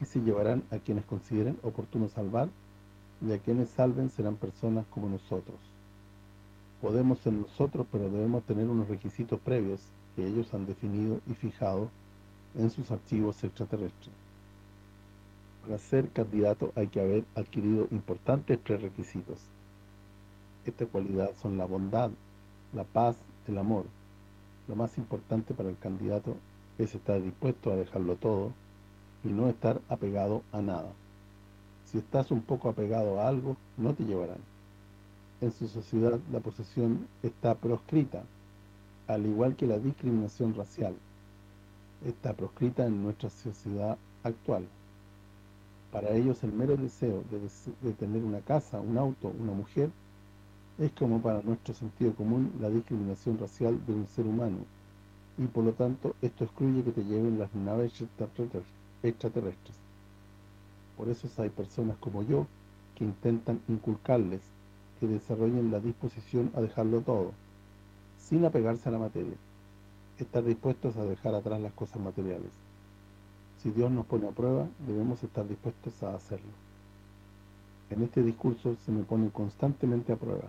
A: y se llevarán a quienes consideren oportuno salvar y a quienes salven serán personas como nosotros. Podemos ser nosotros, pero debemos tener unos requisitos previos que ellos han definido y fijado en sus archivos extraterrestres. Para ser candidato hay que haber adquirido importantes prerequisitos. Esta cualidad son la bondad, la paz, el amor. Lo más importante para el candidato es estar dispuesto a dejarlo todo y no estar apegado a nada. Si estás un poco apegado a algo, no te llevarán. En su sociedad la posesión está proscrita, al igual que la discriminación racial. Está proscrita en nuestra sociedad actual. Para ellos el mero deseo de, de tener una casa, un auto, una mujer, es como para nuestro sentido común la discriminación racial de un ser humano, y por lo tanto esto excluye que te lleven las naves extraterrestres. Por eso hay personas como yo que intentan inculcarles que desarrollen la disposición a dejarlo todo, sin apegarse a la materia, estar dispuestos a dejar atrás las cosas materiales. Si Dios nos pone a prueba, debemos estar dispuestos a hacerlo. En este discurso se me pone constantemente a prueba.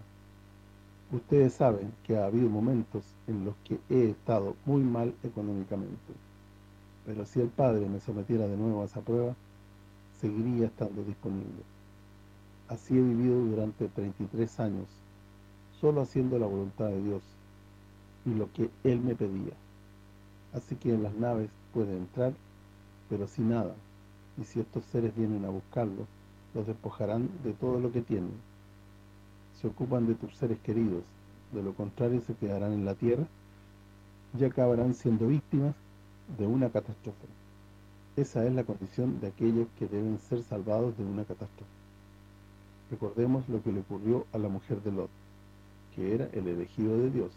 A: Ustedes saben que ha habido momentos en los que he estado muy mal económicamente, pero si el Padre me sometiera de nuevo a esa prueba, seguiría estando disponible. Así he vivido durante 33 años, solo haciendo la voluntad de Dios y lo que Él me pedía. Así que en las naves puede entrar, pero sin nada, y si estos seres vienen a buscarlo, los despojarán de todo lo que tienen. Se ocupan de tus seres queridos, de lo contrario se quedarán en la tierra y acabarán siendo víctimas de una catástrofe. Esa es la condición de aquellos que deben ser salvados de una catástrofe. Recordemos lo que le ocurrió a la mujer de Lot, que era el elegido de Dios.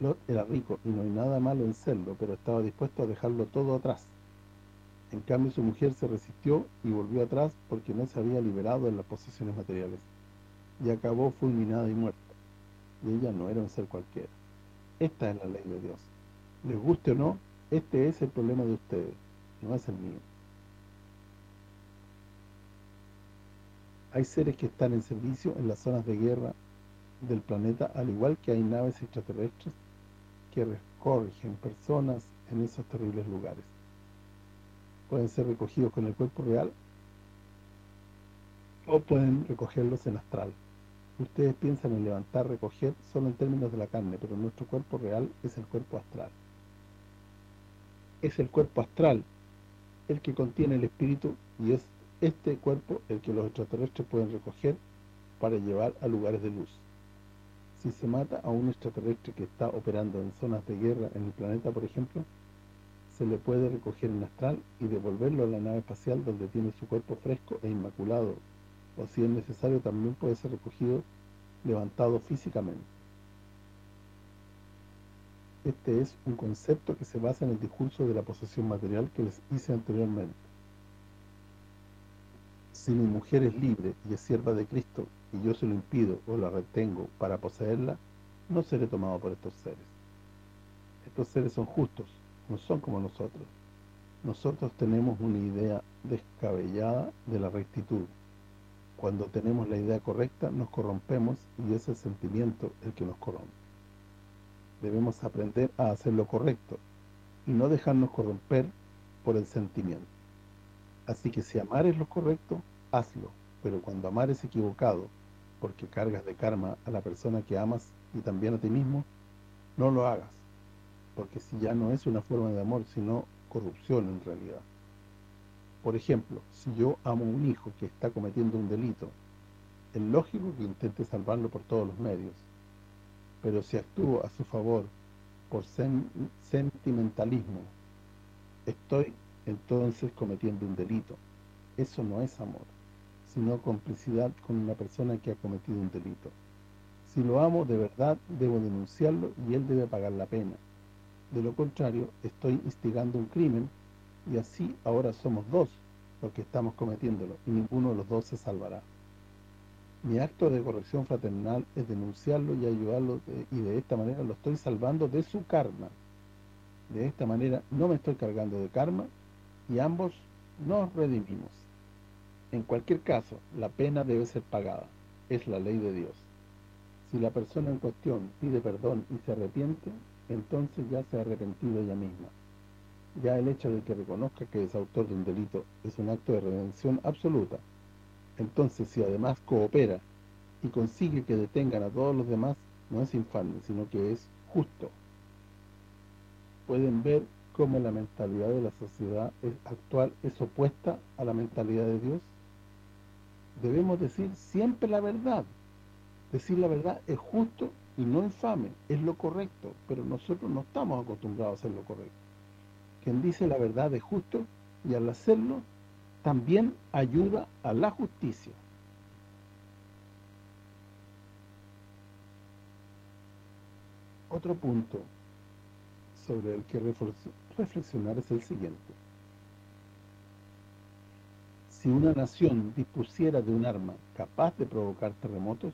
A: Lot, era rico y no hay nada malo en serlo, pero estaba dispuesto a dejarlo todo atrás. En cambio su mujer se resistió y volvió atrás porque no se había liberado de las posesiones materiales, y acabó fulminada y muerta. Y ella no era un ser cualquiera. Esta es la ley de Dios. Les guste o no, este es el problema de ustedes, no es el mío. Hay seres que están en servicio en las zonas de guerra del planeta, al igual que hay naves extraterrestres que recorren personas en esos terribles lugares. Pueden ser recogidos con el cuerpo real o pueden recogerlos en astral. Ustedes piensan en levantar, recoger solo en términos de la carne, pero nuestro cuerpo real es el cuerpo astral es el cuerpo astral el que contiene el espíritu y es este cuerpo el que los extraterrestres pueden recoger para llevar a lugares de luz. Si se mata a un extraterrestre que está operando en zonas de guerra en el planeta, por ejemplo, se le puede recoger en astral y devolverlo a la nave espacial donde tiene su cuerpo fresco e inmaculado, o si es necesario también puede ser recogido levantado físicamente. Este es un concepto que se basa en el discurso de la posesión material que les hice anteriormente. Si mi mujer es libre y es sierva de Cristo y yo se lo impido o la retengo para poseerla, no seré tomado por estos seres. Estos seres son justos, no son como nosotros. Nosotros tenemos una idea descabellada de la rectitud. Cuando tenemos la idea correcta, nos corrompemos y es el sentimiento el que nos corrompe. Debemos aprender a hacer lo correcto y no dejarnos corromper por el sentimiento. Así que si amar es lo correcto, hazlo, pero cuando amar es equivocado, porque cargas de karma a la persona que amas y también a ti mismo, no lo hagas, porque si ya no es una forma de amor, sino corrupción en realidad. Por ejemplo, si yo amo a un hijo que está cometiendo un delito, es lógico que intente salvarlo por todos los medios, pero si actúo a su favor por sentimentalismo, estoy entonces cometiendo un delito. Eso no es amor, sino complicidad con una persona que ha cometido un delito. Si lo amo de verdad, debo denunciarlo y él debe pagar la pena. De lo contrario, estoy instigando un crimen y así ahora somos dos los que estamos cometiéndolo y ninguno de los dos se salvará. Mi acto de corrección fraternal es denunciarlo y ayudarlo y de esta manera lo estoy salvando de su karma. De esta manera no me estoy cargando de karma y ambos nos redimimos. En cualquier caso, la pena debe ser pagada. Es la ley de Dios. Si la persona en cuestión pide perdón y se arrepiente, entonces ya se ha arrepentido ella misma. Ya el hecho de que reconozca que es autor de un delito es un acto de redención absoluta. Entonces, si además coopera y consigue que detengan a todos los demás, no es infame, sino que es justo. Pueden ver cómo la mentalidad de la sociedad actual es opuesta a la mentalidad de Dios. Debemos decir siempre la verdad. Decir la verdad es justo y no infame, es lo correcto, pero nosotros no estamos acostumbrados a hacer lo correcto. Quien dice la verdad es justo y al hacerlo también ayuda a la justicia. Otro punto sobre el que reflexionar es el siguiente. Si una nación dispusiera de un arma capaz de provocar terremotos,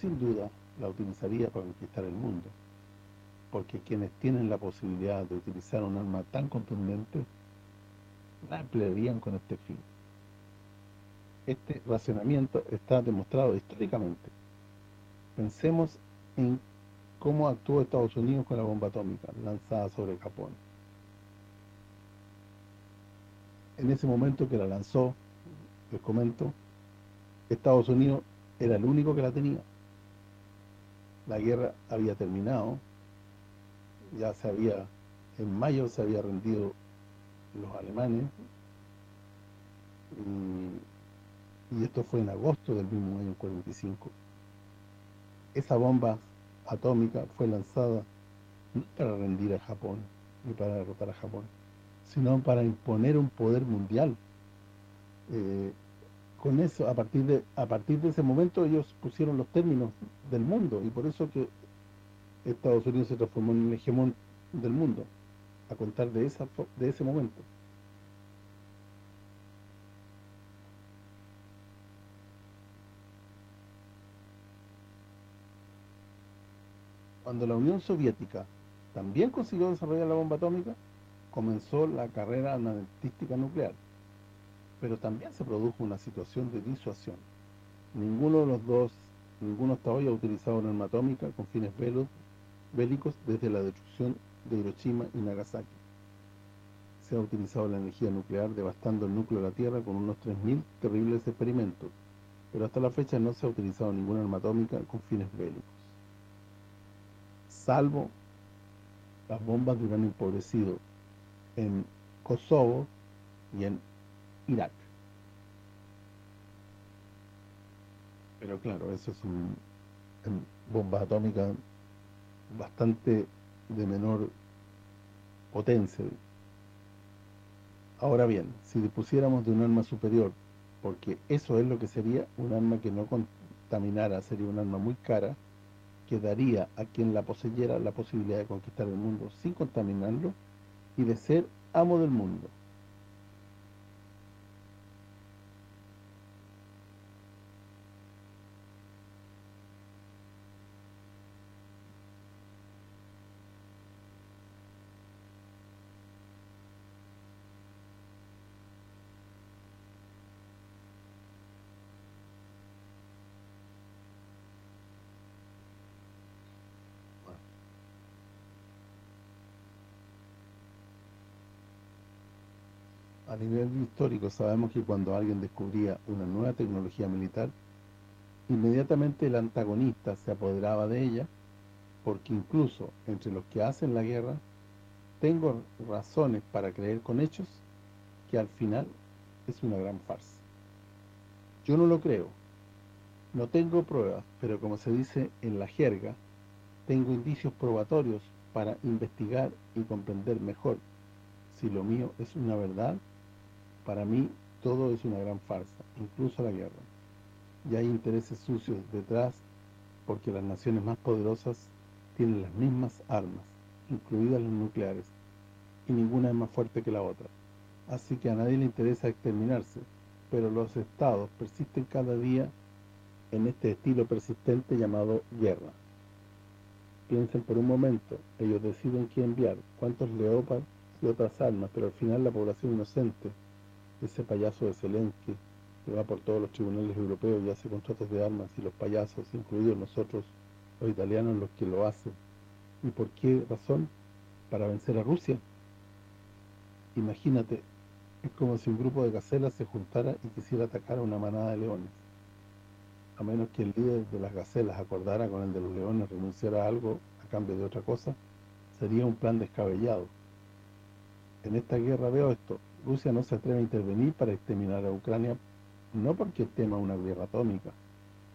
A: sin duda la utilizaría para conquistar el mundo, porque quienes tienen la posibilidad de utilizar un arma tan contundente, la emplearían con este fin. Este racionamiento está demostrado históricamente. Pensemos en cómo actuó Estados Unidos con la bomba atómica lanzada sobre Japón. En ese momento que la lanzó, les comento, Estados Unidos era el único que la tenía la guerra había terminado, ya se había, en mayo se había rendido los alemanes, y, esto fue en agosto del mismo año 45. Esa bomba atómica fue lanzada no para rendir a Japón, ni para derrotar a Japón, sino para imponer un poder mundial. Eh, con eso, a partir de a partir de ese momento ellos pusieron los términos del mundo y por eso que Estados Unidos se transformó en el hegemón del mundo a contar de esa de ese momento. Cuando la Unión Soviética también consiguió desarrollar la bomba atómica, comenzó la carrera armamentística nuclear pero también se produjo una situación de disuasión. Ninguno de los dos, ninguno hasta hoy ha utilizado una arma atómica con fines bélicos desde la destrucción de Hiroshima y Nagasaki. Se ha utilizado la energía nuclear devastando el núcleo de la Tierra con unos 3.000 terribles experimentos, pero hasta la fecha no se ha utilizado ninguna arma atómica con fines bélicos. Salvo las bombas de uranio empobrecido en Kosovo y en Irak. Pero claro, eso es un, bomba atómica bastante de menor potencia. Ahora bien, si dispusiéramos de un arma superior, porque eso es lo que sería un arma que no contaminara, sería un arma muy cara, que daría a quien la poseyera la posibilidad de conquistar el mundo sin contaminarlo y de ser amo del mundo. A nivel histórico sabemos que cuando alguien descubría una nueva tecnología militar, inmediatamente el antagonista se apoderaba de ella, porque incluso entre los que hacen la guerra, tengo razones para creer con hechos que al final es una gran farsa. Yo no lo creo, no tengo pruebas, pero como se dice en la jerga, tengo indicios probatorios para investigar y comprender mejor si lo mío es una verdad para mí todo es una gran farsa, incluso la guerra. Y hay intereses sucios detrás porque las naciones más poderosas tienen las mismas armas, incluidas las nucleares, y ninguna es más fuerte que la otra. Así que a nadie le interesa exterminarse, pero los estados persisten cada día en este estilo persistente llamado guerra. Piensen por un momento, ellos deciden qué enviar, cuántos leopards y otras armas, pero al final la población inocente ese payaso de Zelensky que va por todos los tribunales europeos y hace contratos de armas y los payasos, incluidos nosotros, los italianos, los que lo hacen. ¿Y por qué razón? Para vencer a Rusia. Imagínate, es como si un grupo de gacelas se juntara y quisiera atacar a una manada de leones. A menos que el líder de las gacelas acordara con el de los leones renunciar a algo a cambio de otra cosa, sería un plan descabellado. En esta guerra veo esto, Rusia no se atreve a intervenir para exterminar a Ucrania, no porque tema una guerra atómica,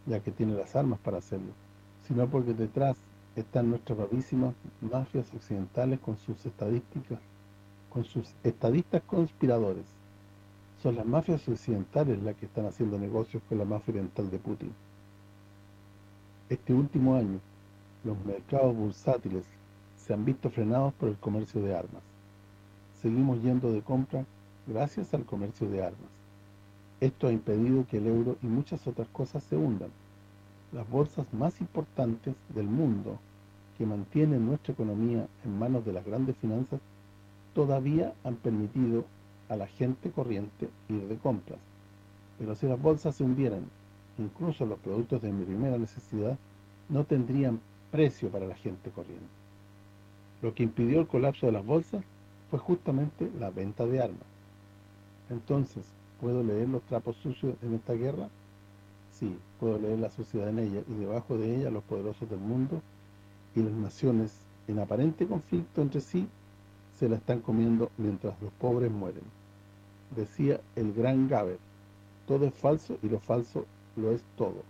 A: ya que tiene las armas para hacerlo, sino porque detrás están nuestras bravísimas mafias occidentales con sus estadísticas, con sus estadistas conspiradores. Son las mafias occidentales las que están haciendo negocios con la mafia oriental de Putin. Este último año, los mercados bursátiles se han visto frenados por el comercio de armas. Seguimos yendo de compra gracias al comercio de armas. Esto ha impedido que el euro y muchas otras cosas se hundan. Las bolsas más importantes del mundo que mantienen nuestra economía en manos de las grandes finanzas todavía han permitido a la gente corriente ir de compras. Pero si las bolsas se hundieran, incluso los productos de mi primera necesidad no tendrían precio para la gente corriente. Lo que impidió el colapso de las bolsas fue justamente la venta de armas. Entonces, ¿puedo leer los trapos sucios en esta guerra? Sí, puedo leer la sociedad en ella y debajo de ella los poderosos del mundo y las naciones en aparente conflicto entre sí se la están comiendo mientras los pobres mueren. Decía el gran Gaber, todo es falso y lo falso lo es todo.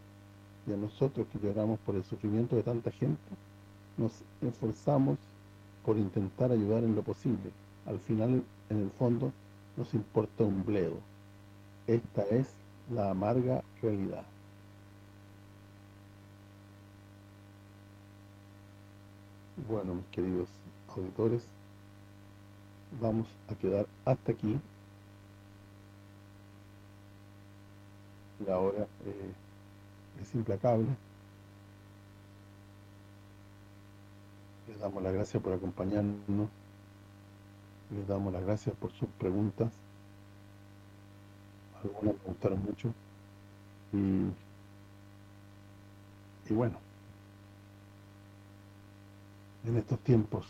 A: Y a nosotros que lloramos por el sufrimiento de tanta gente, nos esforzamos por intentar ayudar en lo posible. Al final, en el fondo, nos importa un bledo. Esta es la amarga realidad. Bueno, mis queridos auditores, vamos a quedar hasta aquí. La hora eh, es implacable. Les damos las gracias por acompañarnos les damos las gracias por sus preguntas. Algunas me gustaron mucho. Y, bueno, en estos tiempos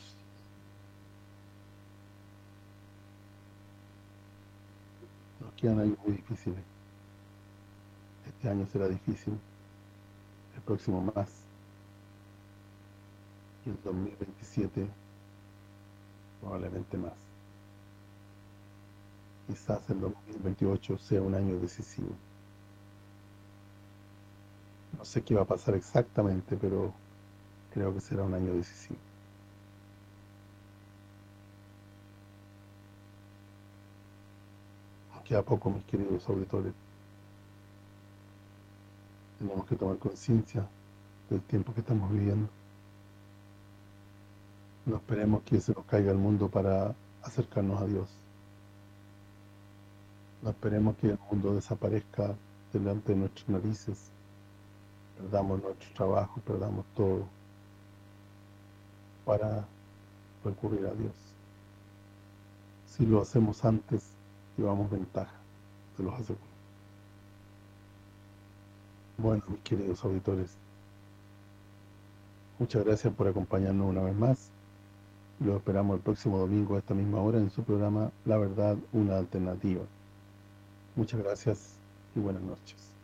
A: nos quedan años muy difíciles. Este año será difícil, el próximo más, y el 2027 probablemente más quizás el 2028 sea un año decisivo. No sé qué va a pasar exactamente, pero creo que será un año decisivo. Queda poco, mis queridos auditores. Tenemos que tomar conciencia del tiempo que estamos viviendo. No esperemos que se nos caiga el mundo para acercarnos a Dios. No esperemos que el mundo desaparezca delante de nuestras narices. Perdamos nuestro trabajo, perdamos todo para recurrir a Dios. Si lo hacemos antes, llevamos ventaja, se los aseguro. Bueno, mis queridos auditores, muchas gracias por acompañarnos una vez más. Lo esperamos el próximo domingo a esta misma hora en su programa La Verdad, una alternativa. Muchas gracias y buenas noches.